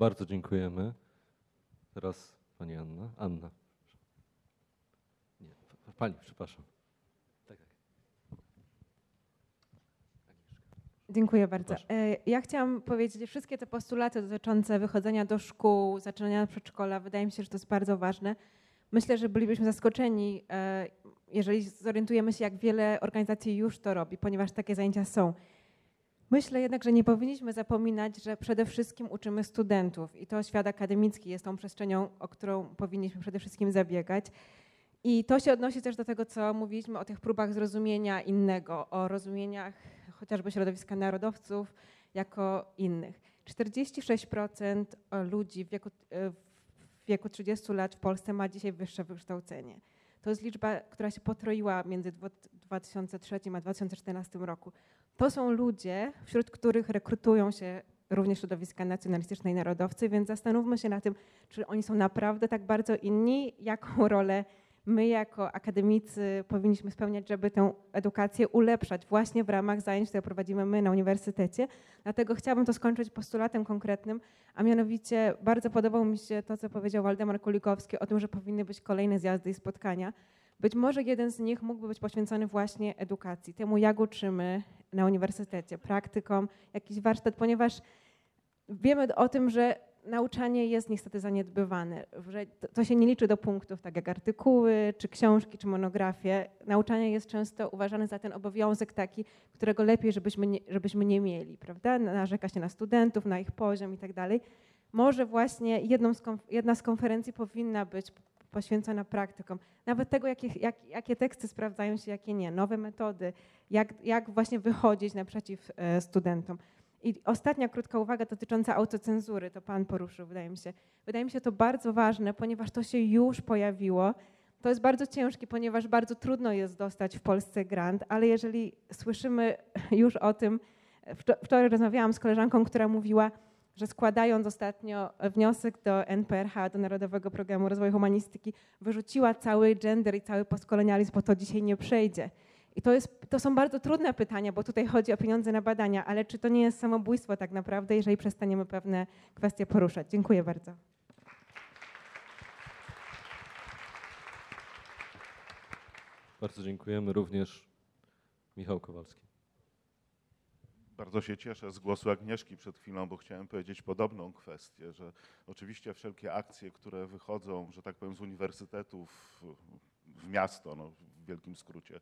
Bardzo dziękujemy. Teraz pani Anna. Anna. Nie, pani, przepraszam. Tak, tak. Dziękuję bardzo. E, Ja chciałam powiedzieć, że wszystkie te postulaty dotyczące wychodzenia do szkół, zaczynania przedszkola, wydaje mi się, że to jest bardzo ważne. Myślę, że bylibyśmy zaskoczeni, e, jeżeli zorientujemy się, jak wiele organizacji już to robi, ponieważ takie zajęcia są. Myślę jednak, że nie powinniśmy zapominać, że przede wszystkim uczymy studentów i to świat akademicki jest tą przestrzenią, o którą powinniśmy przede wszystkim zabiegać. I to się odnosi też do tego, co mówiliśmy o tych próbach zrozumienia innego, o rozumieniach chociażby środowiska narodowców jako innych. 46% ludzi w wieku, w wieku 30 lat w Polsce ma dzisiaj wyższe wykształcenie. To jest liczba, która się potroiła między dwu- 2003 a 2014 roku. To są ludzie, wśród których rekrutują się również środowiska nacjonalistyczne i narodowcy, więc zastanówmy się na tym, czy oni są naprawdę tak bardzo inni, jaką rolę my jako akademicy powinniśmy spełniać, żeby tę edukację ulepszać właśnie w ramach zajęć, które prowadzimy my na uniwersytecie. Dlatego chciałabym to skończyć postulatem konkretnym, a mianowicie bardzo podobało mi się to, co powiedział Waldemar Kulikowski o tym, że powinny być kolejne zjazdy i spotkania. Być może jeden z nich mógłby być poświęcony właśnie edukacji, temu jak uczymy na uniwersytecie, praktykom, jakiś warsztat, ponieważ wiemy o tym, że nauczanie jest niestety zaniedbywane, że to- się nie liczy do punktów, tak jak artykuły, czy książki, czy monografie. Nauczanie jest często uważane za ten obowiązek taki, którego lepiej, żebyśmy nie, żebyśmy nie mieli, prawda? Narzeka się na studentów, na ich poziom i tak dalej. Może właśnie z jedna z konferencji powinna być poświęcona praktykom. Nawet tego, jakie, jak, jakie teksty sprawdzają się, jakie nie, nowe metody, jak, jak właśnie wychodzić naprzeciw e, studentom. I ostatnia krótka uwaga dotycząca autocenzury, to Pan poruszył, wydaje mi się. Wydaje mi się to bardzo ważne, ponieważ to się już pojawiło. To jest bardzo ciężkie, ponieważ bardzo trudno jest dostać w Polsce grant, ale jeżeli słyszymy już o tym, wczo- wczoraj rozmawiałam z koleżanką, która mówiła, że składając ostatnio wniosek do NPRH, do Narodowego Programu Rozwoju Humanistyki, wyrzuciła cały gender i cały postkolonializm, bo to dzisiaj nie przejdzie. I to, jest, to są bardzo trudne pytania, bo tutaj chodzi o pieniądze na badania, ale czy to nie jest samobójstwo tak naprawdę, jeżeli przestaniemy pewne kwestie poruszać? Dziękuję bardzo. Bardzo dziękujemy również Michał Kowalski. Bardzo się cieszę z głosu Agnieszki przed chwilą, bo chciałem powiedzieć podobną kwestię, że oczywiście wszelkie akcje, które wychodzą, że tak powiem, z uniwersytetów, w miasto, no, w wielkim skrócie,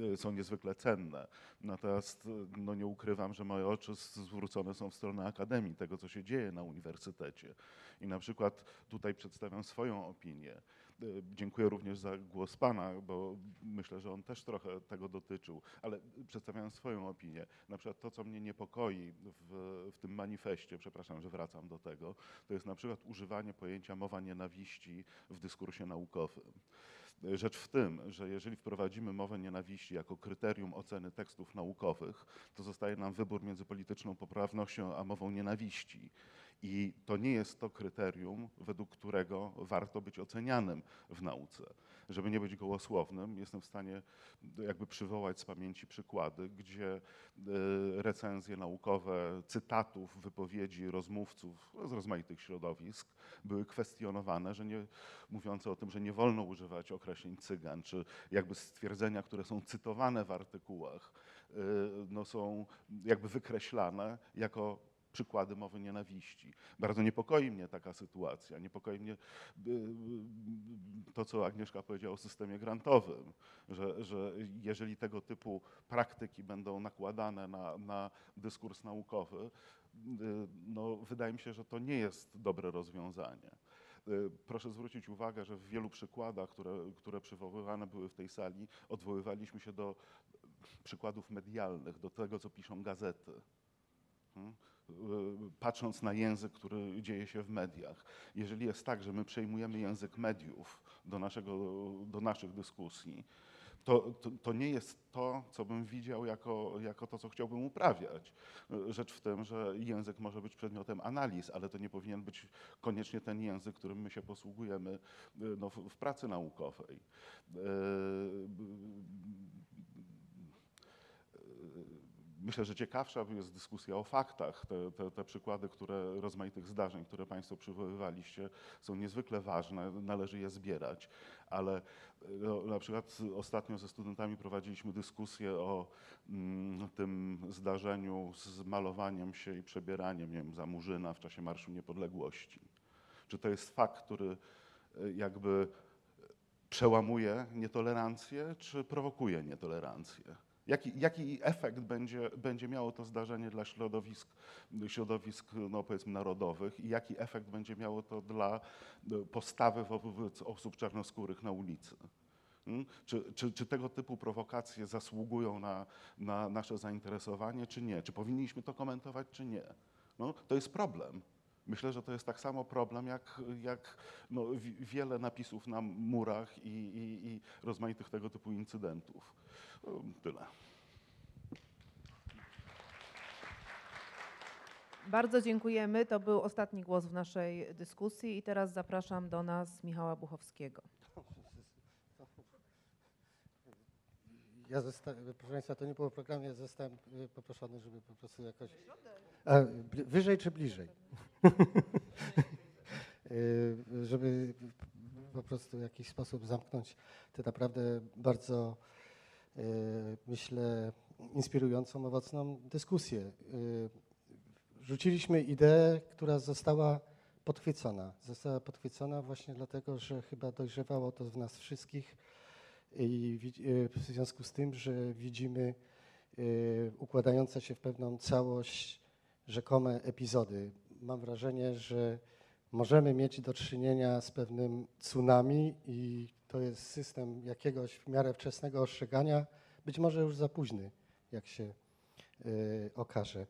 y, są niezwykle cenne. Natomiast y, no, nie ukrywam, że moje oczy zwrócone są w stronę akademii, tego co się dzieje na uniwersytecie. I na przykład tutaj przedstawiam swoją opinię. Y, Dziękuję również za głos pana, bo myślę, że on też trochę tego dotyczył, ale przedstawiam swoją opinię. Na przykład to, co mnie niepokoi w, w tym manifestie, przepraszam, że wracam do tego, to jest na przykład używanie pojęcia mowa nienawiści w dyskursie naukowym. Rzecz w tym, że jeżeli wprowadzimy mowę nienawiści jako kryterium oceny tekstów naukowych, to zostaje nam wybór między polityczną poprawnością a mową nienawiści. I to nie jest to kryterium, według którego warto być ocenianym w nauce. Żeby nie być gołosłownym, jestem w stanie jakby przywołać z pamięci przykłady, gdzie y, recenzje naukowe cytatów, wypowiedzi rozmówców z rozmaitych środowisk były kwestionowane, że nie, mówiące o tym, że nie wolno używać określeń cygan, czy jakby stwierdzenia, które są cytowane w artykułach, y, no są jakby wykreślane jako przykłady mowy nienawiści. Bardzo niepokoi mnie taka sytuacja. Niepokoi mnie to, co Agnieszka powiedziała o systemie grantowym, że, że jeżeli tego typu praktyki będą nakładane na, na dyskurs naukowy, y, no, wydaje mi się, że to nie jest dobre rozwiązanie. Y, Proszę zwrócić uwagę, że w wielu przykładach, które, które przywoływane były w tej sali, odwoływaliśmy się do przykładów medialnych, do tego, co piszą gazety. Hmm? Y, Patrząc na język, który dzieje się w mediach. Jeżeli jest tak, że my przejmujemy język mediów do, naszego, do naszych dyskusji, to, to, to nie jest to, co bym widział jako, jako to, co chciałbym uprawiać. Rzecz w tym, że język może być przedmiotem analiz, ale to nie powinien być koniecznie ten język, którym my się posługujemy y, no, w, w pracy naukowej. Y, Myślę, że ciekawsza jest dyskusja o faktach. Te, te, te przykłady które, rozmaitych zdarzeń, które Państwo przywoływaliście, są niezwykle ważne, należy je zbierać. Ale no, na przykład ostatnio ze studentami prowadziliśmy dyskusję o mm, tym zdarzeniu z malowaniem się i przebieraniem nie wiem, za Murzyna w czasie Marszu Niepodległości. Czy to jest fakt, który y, jakby przełamuje nietolerancję, czy prowokuje nietolerancję? Jaki, jaki efekt będzie, będzie miało to zdarzenie dla środowisk, środowisk no powiedzmy narodowych i jaki efekt będzie miało to dla e, postawy wobec osób czarnoskórych na ulicy? Hmm? Czy, czy, czy tego typu prowokacje zasługują na, na nasze zainteresowanie, czy nie? Czy powinniśmy to komentować, czy nie? No, to jest problem. Myślę, że to jest tak samo problem jak, jak no, wi- wiele napisów na murach i, i, i rozmaitych tego typu incydentów. No, Tyle. Bardzo dziękujemy. To był ostatni głos w naszej dyskusji i teraz zapraszam do nas Michała Buchowskiego. Ja zostałem, proszę Państwa, to nie było w programie, zostałem y, poproszony, żeby po prostu jakoś... A, wyżej czy bliżej? Y, żeby po prostu w jakiś sposób zamknąć tę naprawdę bardzo, y, myślę, inspirującą, owocną dyskusję. Rzuciliśmy ideę, która została podchwycona. Została podchwycona właśnie dlatego, że chyba dojrzewało to w nas wszystkich i y, w związku z tym, że widzimy y, układające się w pewną całość rzekome epizody. Mam wrażenie, że możemy mieć do czynienia z pewnym tsunami i to jest system jakiegoś w miarę wczesnego ostrzegania, być może już za późny, jak się y, okaże.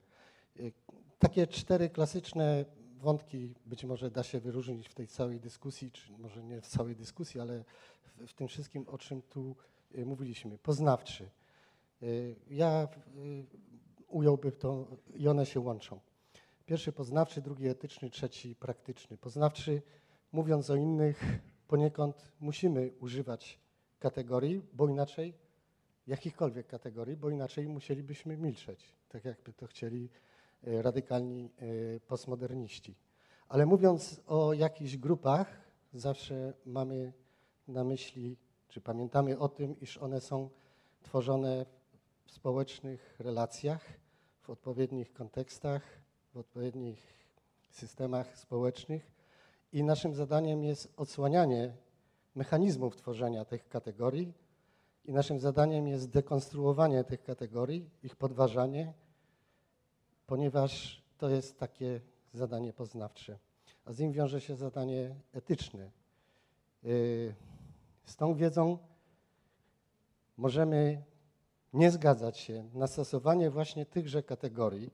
Takie cztery klasyczne wątki być może da się wyróżnić w tej całej dyskusji, czy może nie w całej dyskusji, ale w, w tym wszystkim, o czym tu y, mówiliśmy. Poznawczy. Y, Ja y, ująłbym to i one się łączą. Pierwszy poznawczy, drugi etyczny, trzeci praktyczny. Poznawczy, mówiąc o innych, poniekąd musimy używać kategorii, bo inaczej, jakichkolwiek kategorii, bo inaczej musielibyśmy milczeć, tak jakby to chcieli radykalni e, postmoderniści. Ale mówiąc o jakichś grupach, zawsze mamy na myśli, czy pamiętamy o tym, iż one są tworzone w społecznych relacjach, w odpowiednich kontekstach, w odpowiednich systemach społecznych i naszym zadaniem jest odsłanianie mechanizmów tworzenia tych kategorii i naszym zadaniem jest dekonstruowanie tych kategorii, ich podważanie, ponieważ to jest takie zadanie poznawcze, a z nim wiąże się zadanie etyczne. Y, Z tą wiedzą możemy nie zgadzać się na stosowanie właśnie tychże kategorii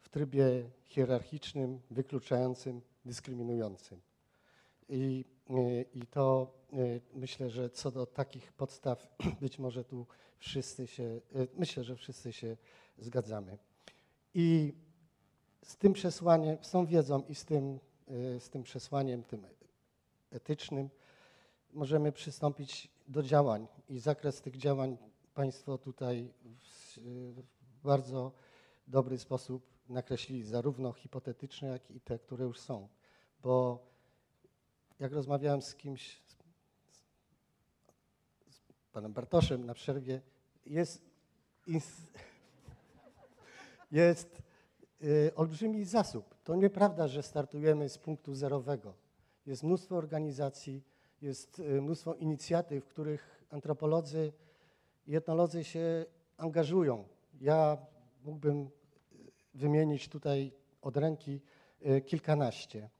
w trybie hierarchicznym, wykluczającym, dyskryminującym. I, y, I to y, myślę, że co do takich podstaw, być może tu wszyscy się, myślę, że wszyscy się zgadzamy. I z tym przesłaniem, z tą wiedzą i z tym, y, z tym przesłaniem, tym etycznym, możemy przystąpić do działań. I zakres tych działań Państwo tutaj w, w bardzo dobry sposób nakreślili, zarówno hipotetyczne, jak i te, które już są. Bo jak rozmawiałem z kimś, z, panem Bartoszem na przerwie, jest, jest y, olbrzymi zasób. To nieprawda, że startujemy z punktu zerowego. Jest mnóstwo organizacji, jest y, mnóstwo inicjatyw, w których antropolodzy i etnolodzy się angażują. Ja mógłbym y, wymienić tutaj od ręki kilkanaście.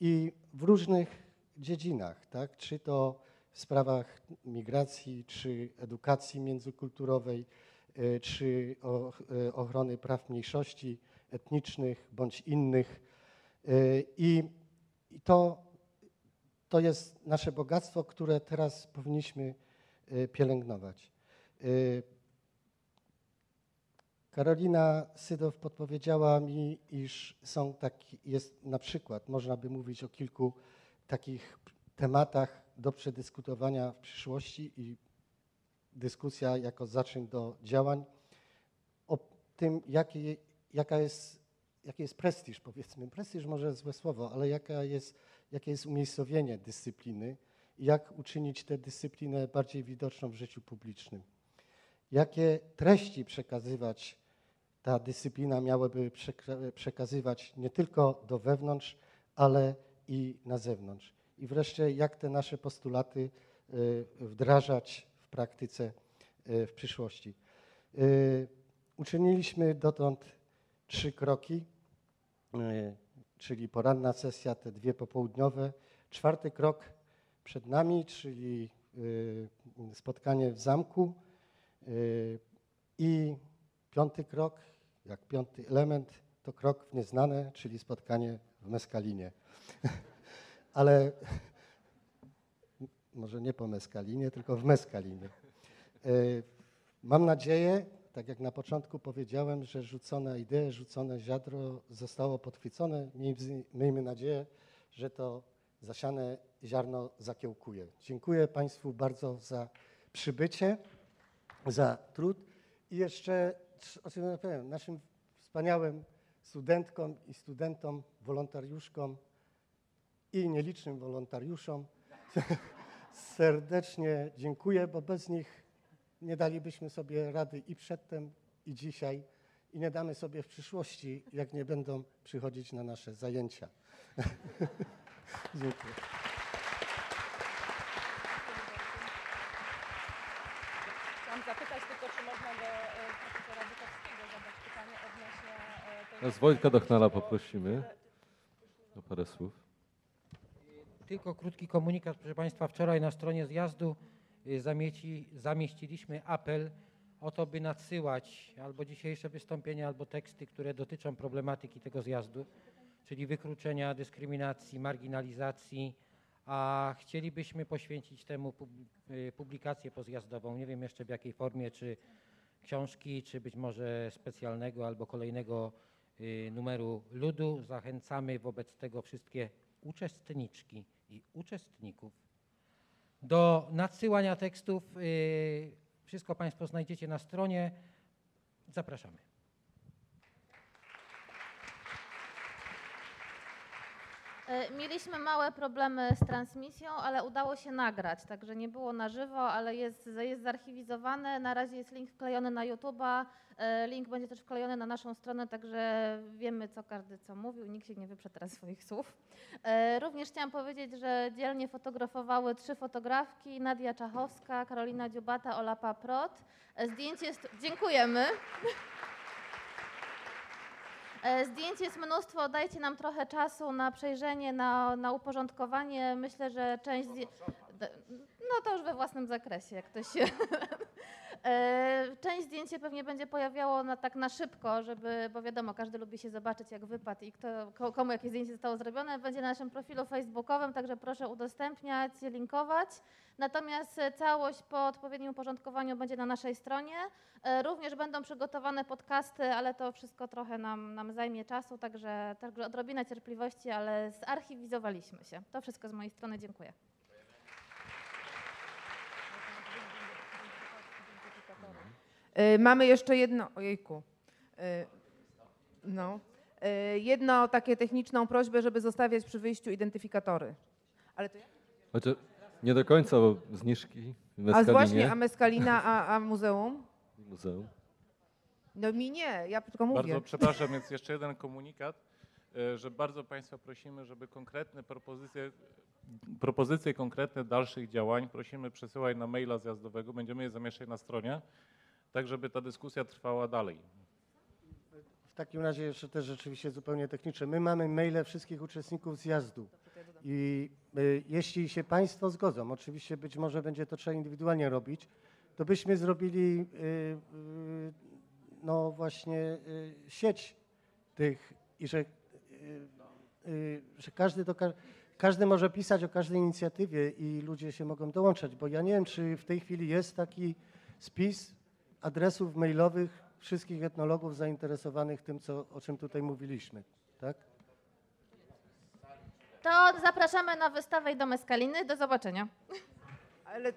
I w różnych dziedzinach, tak? czy to w sprawach migracji, czy edukacji międzykulturowej, czy o- y, ochrony praw mniejszości etnicznych bądź innych. Y, I, to, to jest nasze bogactwo, które teraz powinniśmy pielęgnować. Karolina Sydow podpowiedziała mi, iż są taki, jest na przykład, można by mówić o kilku takich tematach do przedyskutowania w przyszłości i dyskusja jako zaczyn do działań o tym, jaki, jaka jest, jaki jest prestiż, powiedzmy. Prestiż może złe słowo, ale jaka jest, jakie jest umiejscowienie dyscypliny i jak uczynić tę dyscyplinę bardziej widoczną w życiu publicznym. Jakie treści przekazywać ta dyscyplina miałaby przeka- przekazywać nie tylko do wewnątrz, ale i na zewnątrz. I wreszcie, jak te nasze postulaty y, wdrażać praktyce y, w przyszłości. Y, Uczyniliśmy dotąd trzy kroki, y, czyli poranna sesja, te dwie popołudniowe. Czwarty krok przed nami, czyli spotkanie w zamku. I piąty krok, jak piąty element, to krok w nieznane, czyli spotkanie w Meskalinie. Ale może nie po Meskalinie, tylko w Meskalinie. Y, Mam nadzieję, tak jak na początku powiedziałem, że rzucone idee, rzucone ziadro zostało podchwycone. Miejmy- nadzieję, że to zasiane ziarno zakiełkuje. Dziękuję Państwu bardzo za przybycie, za trud i jeszcze, o czym powiem, naszym wspaniałym studentkom i studentom, wolontariuszkom i nielicznym wolontariuszom serdecznie dziękuję, bo bez nich nie dalibyśmy sobie rady i przedtem, i dzisiaj, i nie damy sobie w przyszłości, jak nie będą przychodzić na nasze zajęcia. Dziękuję. Chciałam zapytać tylko, czy można do e, profesora Bukowskiego zadać pytanie odnośnie e. Teraz Wojtka Dochnala poprosimy o parę słów. Tylko krótki komunikat, proszę Państwa. Wczoraj na stronie zjazdu y, zamieci, zamieściliśmy apel o to, by nadsyłać albo dzisiejsze wystąpienia, albo teksty, które dotyczą problematyki tego zjazdu, czyli wykluczenia, dyskryminacji, marginalizacji, a chcielibyśmy poświęcić temu y, publikację pozjazdową. Nie wiem jeszcze w jakiej formie, czy książki, czy być może specjalnego albo kolejnego y, numeru ludu. Zachęcamy wobec tego wszystkie uczestniczki i uczestników do nadsyłania tekstów. y, Wszystko Państwo znajdziecie na stronie. Zapraszamy. Mieliśmy małe problemy z transmisją, ale udało się nagrać, także nie było na żywo, ale jest, jest zarchiwizowane. Na razie jest link wklejony na YouTube'a, e, link będzie też wklejony na naszą stronę, także wiemy, co każdy co mówił, nikt się nie wyprze teraz swoich słów. E, Również chciałam powiedzieć, że dzielnie fotografowały trzy fotografki, Nadia Czachowska, Karolina Dziubata, Ola Paprot. E, Zdjęcie jest... Dziękujemy. E, Zdjęć jest mnóstwo, dajcie nam trochę czasu na przejrzenie, na, na uporządkowanie. Myślę, że część. No to już we własnym zakresie, jak ktoś się. E, Część zdjęć się pewnie będzie pojawiało na, tak na szybko, żeby, bo wiadomo, każdy lubi się zobaczyć, jak wypadł i kto, ko- komu jakie zdjęcie zostało zrobione. Będzie na naszym profilu facebookowym, także proszę udostępniać, linkować. Natomiast e, całość po odpowiednim uporządkowaniu będzie na naszej stronie. E, Również będą przygotowane podcasty, ale to wszystko trochę nam, nam zajmie czasu, także, także odrobina cierpliwości, ale zarchiwizowaliśmy się. To wszystko z mojej strony. Dziękuję. Mamy jeszcze jedno, ojejku, Y, no, Y, jedno takie techniczną prośbę, żeby zostawiać przy wyjściu identyfikatory. Ale to ja? Chociaż nie do końca, bo zniżki w A Meskalinie. właśnie, a meskalina, a, a muzeum? Muzeum. No mi nie, ja tylko mówię. Bardzo przepraszam, więc jeszcze jeden komunikat, e, że bardzo Państwa prosimy, żeby konkretne propozycje, propozycje konkretne dalszych działań prosimy przesyłać na maila zjazdowego, będziemy je zamieszczać na stronie, tak żeby ta dyskusja trwała dalej. W takim razie jeszcze też rzeczywiście zupełnie techniczne. My mamy maile wszystkich uczestników zjazdu i y, jeśli się Państwo zgodzą, oczywiście być może będzie to trzeba indywidualnie robić, to byśmy zrobili y, y, no właśnie y, sieć tych i że, y, y, że każdy, do, ka- każdy może pisać o każdej inicjatywie i ludzie się mogą dołączać, bo ja nie wiem, czy w tej chwili jest taki spis adresów mailowych wszystkich etnologów zainteresowanych tym, co, o czym tutaj mówiliśmy, tak? To zapraszamy na wystawę i do Meskaliny. Do zobaczenia. Ale...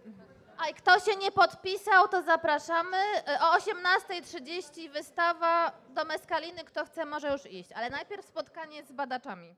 A i kto się nie podpisał, to zapraszamy. O 18.30 wystawa do Meskaliny. Kto chce, może już iść. Ale najpierw spotkanie z badaczami.